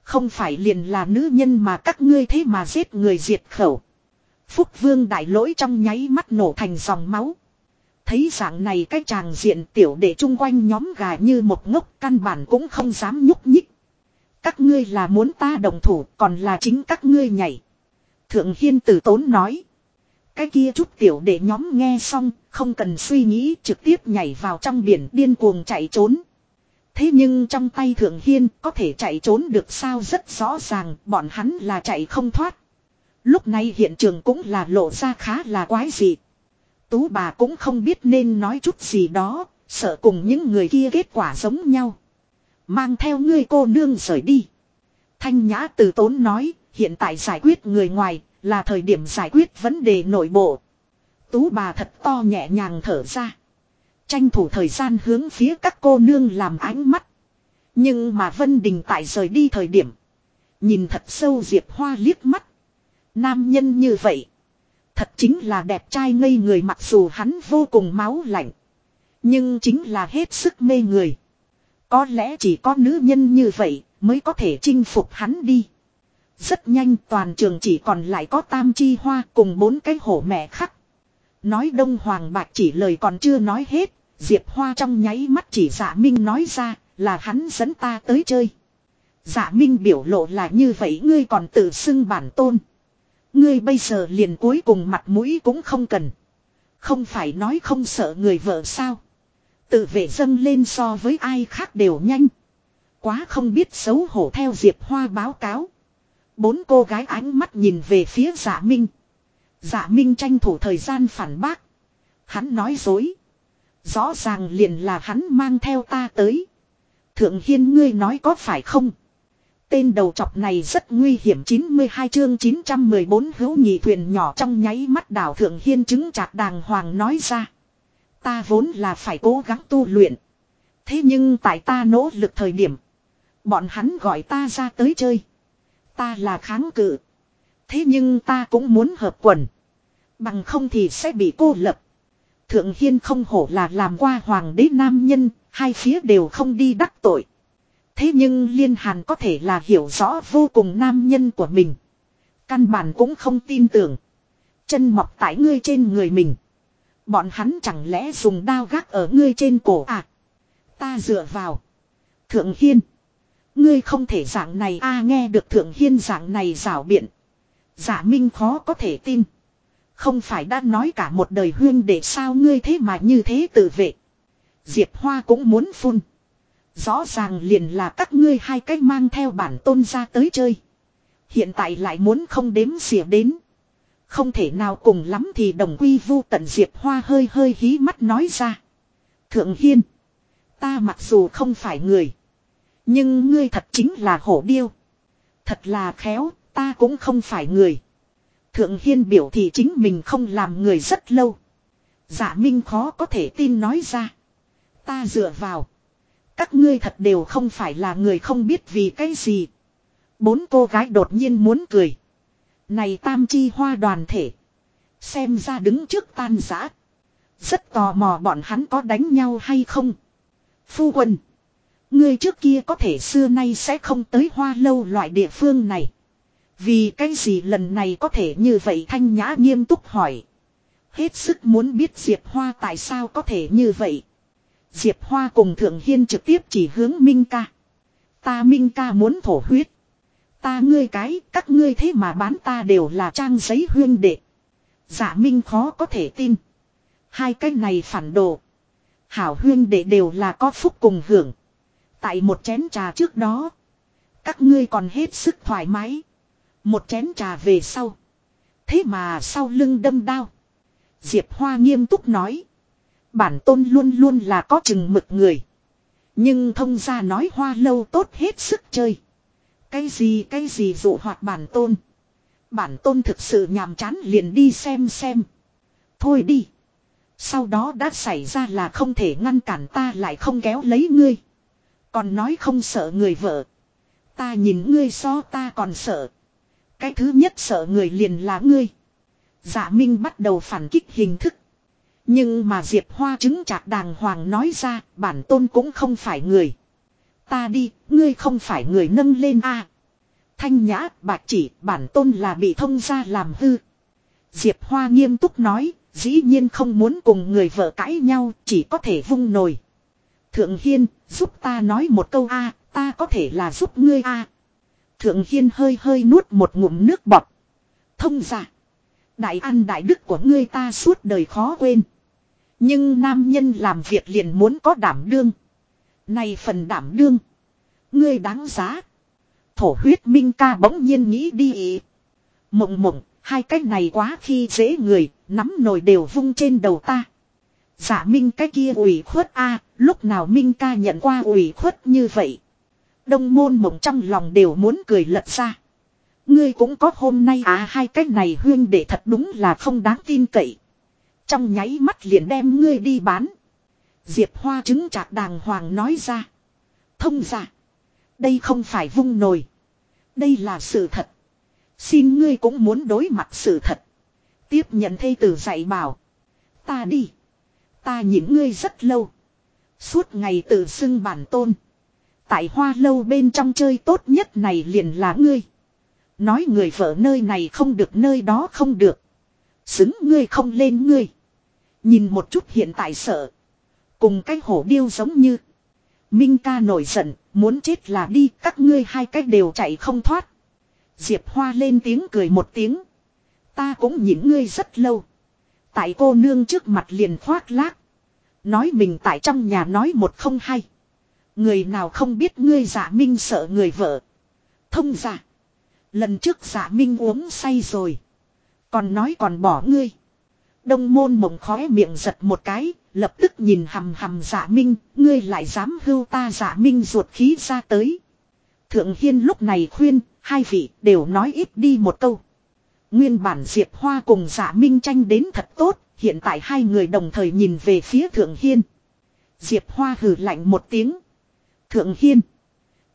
Không phải liền là nữ nhân mà các ngươi thế mà giết người diệt khẩu. Phúc vương đại lỗi trong nháy mắt nổ thành dòng máu. Thấy dạng này cái chàng diện tiểu để chung quanh nhóm gà như một ngốc căn bản cũng không dám nhúc nhích. Các ngươi là muốn ta đồng thủ còn là chính các ngươi nhảy. Thượng Hiên tử tốn nói. Cái kia chút tiểu để nhóm nghe xong, không cần suy nghĩ trực tiếp nhảy vào trong biển điên cuồng chạy trốn. Thế nhưng trong tay Thượng Hiên có thể chạy trốn được sao rất rõ ràng bọn hắn là chạy không thoát. Lúc này hiện trường cũng là lộ ra khá là quái dị. Tú bà cũng không biết nên nói chút gì đó, sợ cùng những người kia kết quả giống nhau. Mang theo ngươi cô nương rời đi. Thanh Nhã từ tốn nói, hiện tại giải quyết người ngoài, là thời điểm giải quyết vấn đề nội bộ. Tú bà thật to nhẹ nhàng thở ra. Tranh thủ thời gian hướng phía các cô nương làm ánh mắt. Nhưng mà Vân Đình tại rời đi thời điểm. Nhìn thật sâu Diệp Hoa liếc mắt. Nam nhân như vậy. Thật chính là đẹp trai ngây người mặc dù hắn vô cùng máu lạnh. Nhưng chính là hết sức mê người. Có lẽ chỉ có nữ nhân như vậy mới có thể chinh phục hắn đi. Rất nhanh toàn trường chỉ còn lại có tam chi hoa cùng bốn cái hổ mẹ khắc. Nói đông hoàng bạc chỉ lời còn chưa nói hết, Diệp Hoa trong nháy mắt chỉ dạ minh nói ra là hắn dẫn ta tới chơi. Dạ minh biểu lộ là như vậy ngươi còn tự xưng bản tôn. Ngươi bây giờ liền cuối cùng mặt mũi cũng không cần. Không phải nói không sợ người vợ sao. Tự vệ dâng lên so với ai khác đều nhanh. Quá không biết xấu hổ theo Diệp Hoa báo cáo. Bốn cô gái ánh mắt nhìn về phía giả dạ minh. Giả dạ minh tranh thủ thời gian phản bác. Hắn nói dối. Rõ ràng liền là hắn mang theo ta tới. Thượng Hiên ngươi nói có phải không? Tên đầu chọc này rất nguy hiểm 92 chương 914 hữu nhị thuyền nhỏ trong nháy mắt đảo Thượng Hiên chứng chặt đàng hoàng nói ra. Ta vốn là phải cố gắng tu luyện. Thế nhưng tại ta nỗ lực thời điểm. Bọn hắn gọi ta ra tới chơi. Ta là kháng cự. Thế nhưng ta cũng muốn hợp quần. Bằng không thì sẽ bị cô lập. Thượng Hiên không hổ là làm qua hoàng đế nam nhân, hai phía đều không đi đắc tội. Thế nhưng Liên Hàn có thể là hiểu rõ vô cùng nam nhân của mình. Căn bản cũng không tin tưởng. Chân mọc tại ngươi trên người mình. Bọn hắn chẳng lẽ dùng đao gác ở ngươi trên cổ à? Ta dựa vào. Thượng Hiên. Ngươi không thể dạng này a, nghe được Thượng Hiên dạng này rảo biện. Giả Minh khó có thể tin. Không phải đã nói cả một đời huyên để sao ngươi thế mà như thế tự vệ. Diệp Hoa cũng muốn phun. Rõ ràng liền là các ngươi hai cách mang theo bản tôn ra tới chơi. Hiện tại lại muốn không đếm xỉa đến. Không thể nào cùng lắm thì đồng quy vu tận Diệp Hoa hơi hơi hí mắt nói ra. Thượng Hiên. Ta mặc dù không phải người. Nhưng ngươi thật chính là hổ điêu. Thật là khéo, ta cũng không phải người. Thượng Hiên biểu thị chính mình không làm người rất lâu. Giả dạ Minh khó có thể tin nói ra. Ta dựa vào. Các ngươi thật đều không phải là người không biết vì cái gì. Bốn cô gái đột nhiên muốn cười. Này tam chi hoa đoàn thể. Xem ra đứng trước tan giã. Rất tò mò bọn hắn có đánh nhau hay không. Phu quân. Ngươi trước kia có thể xưa nay sẽ không tới hoa lâu loại địa phương này. Vì cái gì lần này có thể như vậy thanh nhã nghiêm túc hỏi. Hết sức muốn biết Diệp Hoa tại sao có thể như vậy. Diệp Hoa cùng Thượng Hiên trực tiếp chỉ hướng Minh ca. Ta Minh ca muốn thổ huyết. Ta ngươi cái, các ngươi thế mà bán ta đều là trang giấy huyên đệ. Giả Minh khó có thể tin. Hai cái này phản đồ. Hảo huyên đệ đều là có phúc cùng hưởng. Tại một chén trà trước đó. Các ngươi còn hết sức thoải mái. Một chén trà về sau. Thế mà sau lưng đâm đao. Diệp Hoa nghiêm túc nói. Bản tôn luôn luôn là có chừng mực người. Nhưng thông ra nói hoa lâu tốt hết sức chơi. Cái gì cái gì dụ hoạt bản tôn. Bản tôn thực sự nhàm chán liền đi xem xem. Thôi đi. Sau đó đã xảy ra là không thể ngăn cản ta lại không kéo lấy ngươi. Còn nói không sợ người vợ. Ta nhìn ngươi so ta còn sợ. Cái thứ nhất sợ người liền là ngươi. Dạ Minh bắt đầu phản kích hình thức. Nhưng mà Diệp Hoa chứng chạc đàng hoàng nói ra, bản tôn cũng không phải người. Ta đi, ngươi không phải người nâng lên a Thanh nhã, bạc chỉ, bản tôn là bị thông ra làm hư. Diệp Hoa nghiêm túc nói, dĩ nhiên không muốn cùng người vợ cãi nhau, chỉ có thể vung nồi. Thượng Hiên, giúp ta nói một câu a ta có thể là giúp ngươi a Thượng Hiên hơi hơi nuốt một ngụm nước bọt. Thông gia, Đại ăn đại đức của ngươi ta suốt đời khó quên. Nhưng nam nhân làm việc liền muốn có đảm đương. Này phần đảm đương. Ngươi đáng giá. Thổ huyết minh ca bỗng nhiên nghĩ đi ý. Mộng mộng, hai cái này quá khi dễ người, nắm nồi đều vung trên đầu ta. Giả minh cái kia ủy khuất a lúc nào minh ca nhận qua ủy khuất như vậy. Đông môn mộng trong lòng đều muốn cười lật ra. Ngươi cũng có hôm nay à hai cái này huyên để thật đúng là không đáng tin cậy. Trong nháy mắt liền đem ngươi đi bán. Diệp Hoa chứng chạc đàng hoàng nói ra. Thông giả. Đây không phải vung nồi. Đây là sự thật. Xin ngươi cũng muốn đối mặt sự thật. Tiếp nhận thây tử dạy bảo. Ta đi. Ta nhìn ngươi rất lâu. Suốt ngày tự xưng bản tôn. Tại hoa lâu bên trong chơi tốt nhất này liền là ngươi. Nói người vợ nơi này không được nơi đó không được. Xứng ngươi không lên ngươi. Nhìn một chút hiện tại sợ. Cùng cái hổ điêu giống như. Minh ca nổi giận, muốn chết là đi, các ngươi hai cách đều chạy không thoát. Diệp Hoa lên tiếng cười một tiếng. Ta cũng nhìn ngươi rất lâu. Tại cô nương trước mặt liền khoác lác. Nói mình tại trong nhà nói một không hay. Người nào không biết ngươi giả minh sợ người vợ. Thông giả. Lần trước giả minh uống say rồi. Còn nói còn bỏ ngươi. Đông môn mộng khóe miệng giật một cái, lập tức nhìn hầm hầm giả minh, ngươi lại dám hưu ta giả minh ruột khí ra tới. Thượng Hiên lúc này khuyên, hai vị đều nói ít đi một câu. Nguyên bản Diệp Hoa cùng giả minh tranh đến thật tốt, hiện tại hai người đồng thời nhìn về phía Thượng Hiên. Diệp Hoa hừ lạnh một tiếng. Thượng Hiên.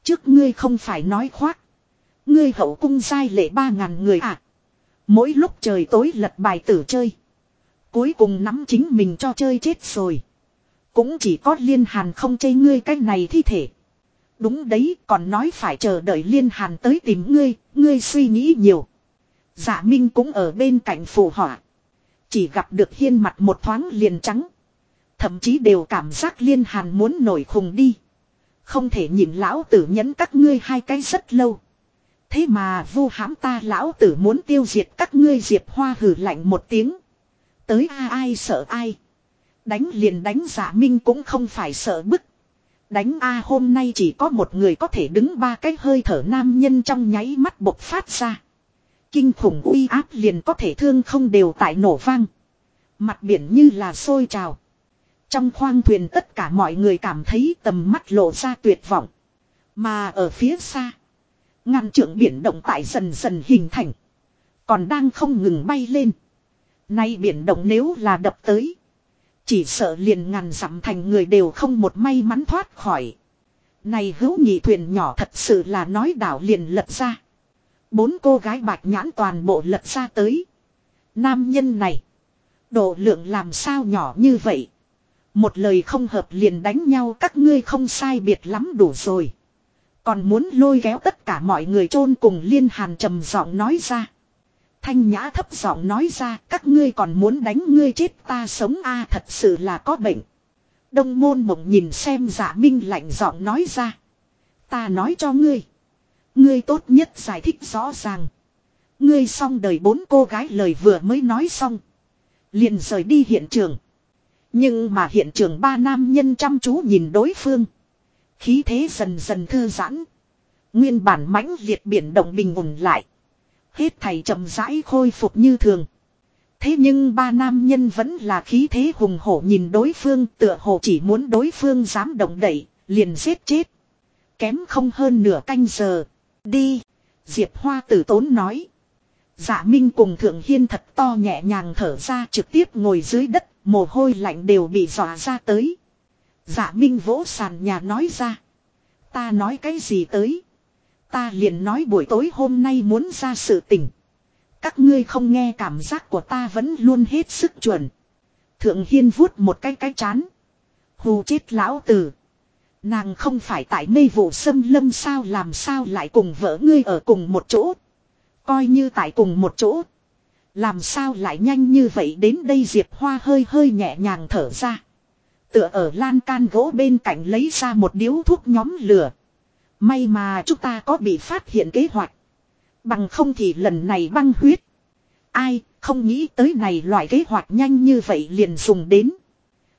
Trước ngươi không phải nói khoác. Ngươi hậu cung sai lệ ba ngàn người à. Mỗi lúc trời tối lật bài tử chơi. Cuối cùng nắm chính mình cho chơi chết rồi. Cũng chỉ có liên hàn không chê ngươi cái này thi thể. Đúng đấy còn nói phải chờ đợi liên hàn tới tìm ngươi, ngươi suy nghĩ nhiều. Dạ Minh cũng ở bên cạnh phù họa. Chỉ gặp được hiên mặt một thoáng liền trắng. Thậm chí đều cảm giác liên hàn muốn nổi khùng đi. Không thể nhìn lão tử nhẫn các ngươi hai cái rất lâu. Thế mà vu hãm ta lão tử muốn tiêu diệt các ngươi diệp hoa hử lạnh một tiếng. Tới a ai sợ ai. Đánh liền đánh giả minh cũng không phải sợ bức. Đánh a hôm nay chỉ có một người có thể đứng ba cái hơi thở nam nhân trong nháy mắt bộc phát ra. Kinh khủng uy áp liền có thể thương không đều tại nổ vang. Mặt biển như là sôi trào. Trong khoang thuyền tất cả mọi người cảm thấy tầm mắt lộ ra tuyệt vọng. Mà ở phía xa. Ngàn trượng biển động tại dần dần hình thành. Còn đang không ngừng bay lên. Nay biển động nếu là đập tới. Chỉ sợ liền ngàn dặm thành người đều không một may mắn thoát khỏi. Này hữu nhị thuyền nhỏ thật sự là nói đảo liền lật ra. Bốn cô gái bạch nhãn toàn bộ lật ra tới. Nam nhân này. Độ lượng làm sao nhỏ như vậy. Một lời không hợp liền đánh nhau, các ngươi không sai biệt lắm đủ rồi. Còn muốn lôi kéo tất cả mọi người chôn cùng liên hàn trầm giọng nói ra. Thanh nhã thấp giọng nói ra, các ngươi còn muốn đánh ngươi chết ta sống a, thật sự là có bệnh. Đông môn mộng nhìn xem giả minh lạnh giọng nói ra. Ta nói cho ngươi. Ngươi tốt nhất giải thích rõ ràng. Ngươi xong đời bốn cô gái lời vừa mới nói xong. Liền rời đi hiện trường. Nhưng mà hiện trường ba nam nhân chăm chú nhìn đối phương. Khí thế dần dần thư giãn. Nguyên bản mãnh liệt biển động bình ổn lại. Hết thầy chậm rãi khôi phục như thường. Thế nhưng ba nam nhân vẫn là khí thế hùng hổ nhìn đối phương tựa hồ chỉ muốn đối phương dám động đậy, liền giết chết. Kém không hơn nửa canh giờ. Đi. Diệp Hoa tử tốn nói. Dạ Minh cùng Thượng Hiên thật to nhẹ nhàng thở ra trực tiếp ngồi dưới đất, mồ hôi lạnh đều bị dọa ra tới. Dạ Minh vỗ sàn nhà nói ra. Ta nói cái gì tới? Ta liền nói buổi tối hôm nay muốn ra sự tình. Các ngươi không nghe cảm giác của ta vẫn luôn hết sức chuẩn. Thượng Hiên vuốt một cái cái chán. Hù chết lão tử. Nàng không phải tại mê vụ xâm lâm sao làm sao lại cùng vợ ngươi ở cùng một chỗ. Coi như tại cùng một chỗ. Làm sao lại nhanh như vậy đến đây Diệp Hoa hơi hơi nhẹ nhàng thở ra. Tựa ở lan can gỗ bên cạnh lấy ra một điếu thuốc nhóm lửa. May mà chúng ta có bị phát hiện kế hoạch. Bằng không thì lần này băng huyết. Ai không nghĩ tới này loại kế hoạch nhanh như vậy liền dùng đến.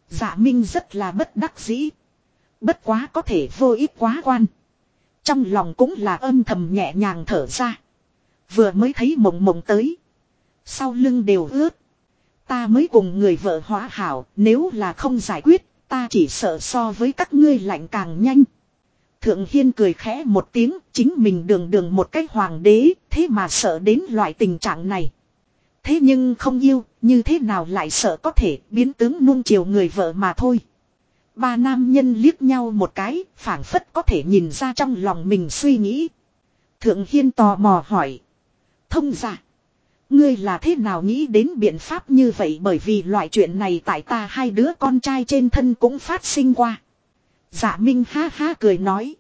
Dạ Minh rất là bất đắc dĩ. Bất quá có thể vô ích quá quan. Trong lòng cũng là âm thầm nhẹ nhàng thở ra. Vừa mới thấy mộng mộng tới. Sau lưng đều ướt. Ta mới cùng người vợ hóa hảo, nếu là không giải quyết, ta chỉ sợ so với các ngươi lạnh càng nhanh. Thượng Hiên cười khẽ một tiếng, chính mình đường đường một cái hoàng đế, thế mà sợ đến loại tình trạng này. Thế nhưng không yêu, như thế nào lại sợ có thể biến tướng nuông chiều người vợ mà thôi. Ba nam nhân liếc nhau một cái, phảng phất có thể nhìn ra trong lòng mình suy nghĩ. Thượng Hiên tò mò hỏi. Thông giả. Ngươi là thế nào nghĩ đến biện pháp như vậy bởi vì loại chuyện này tại ta hai đứa con trai trên thân cũng phát sinh qua. Dạ Minh ha ha cười nói.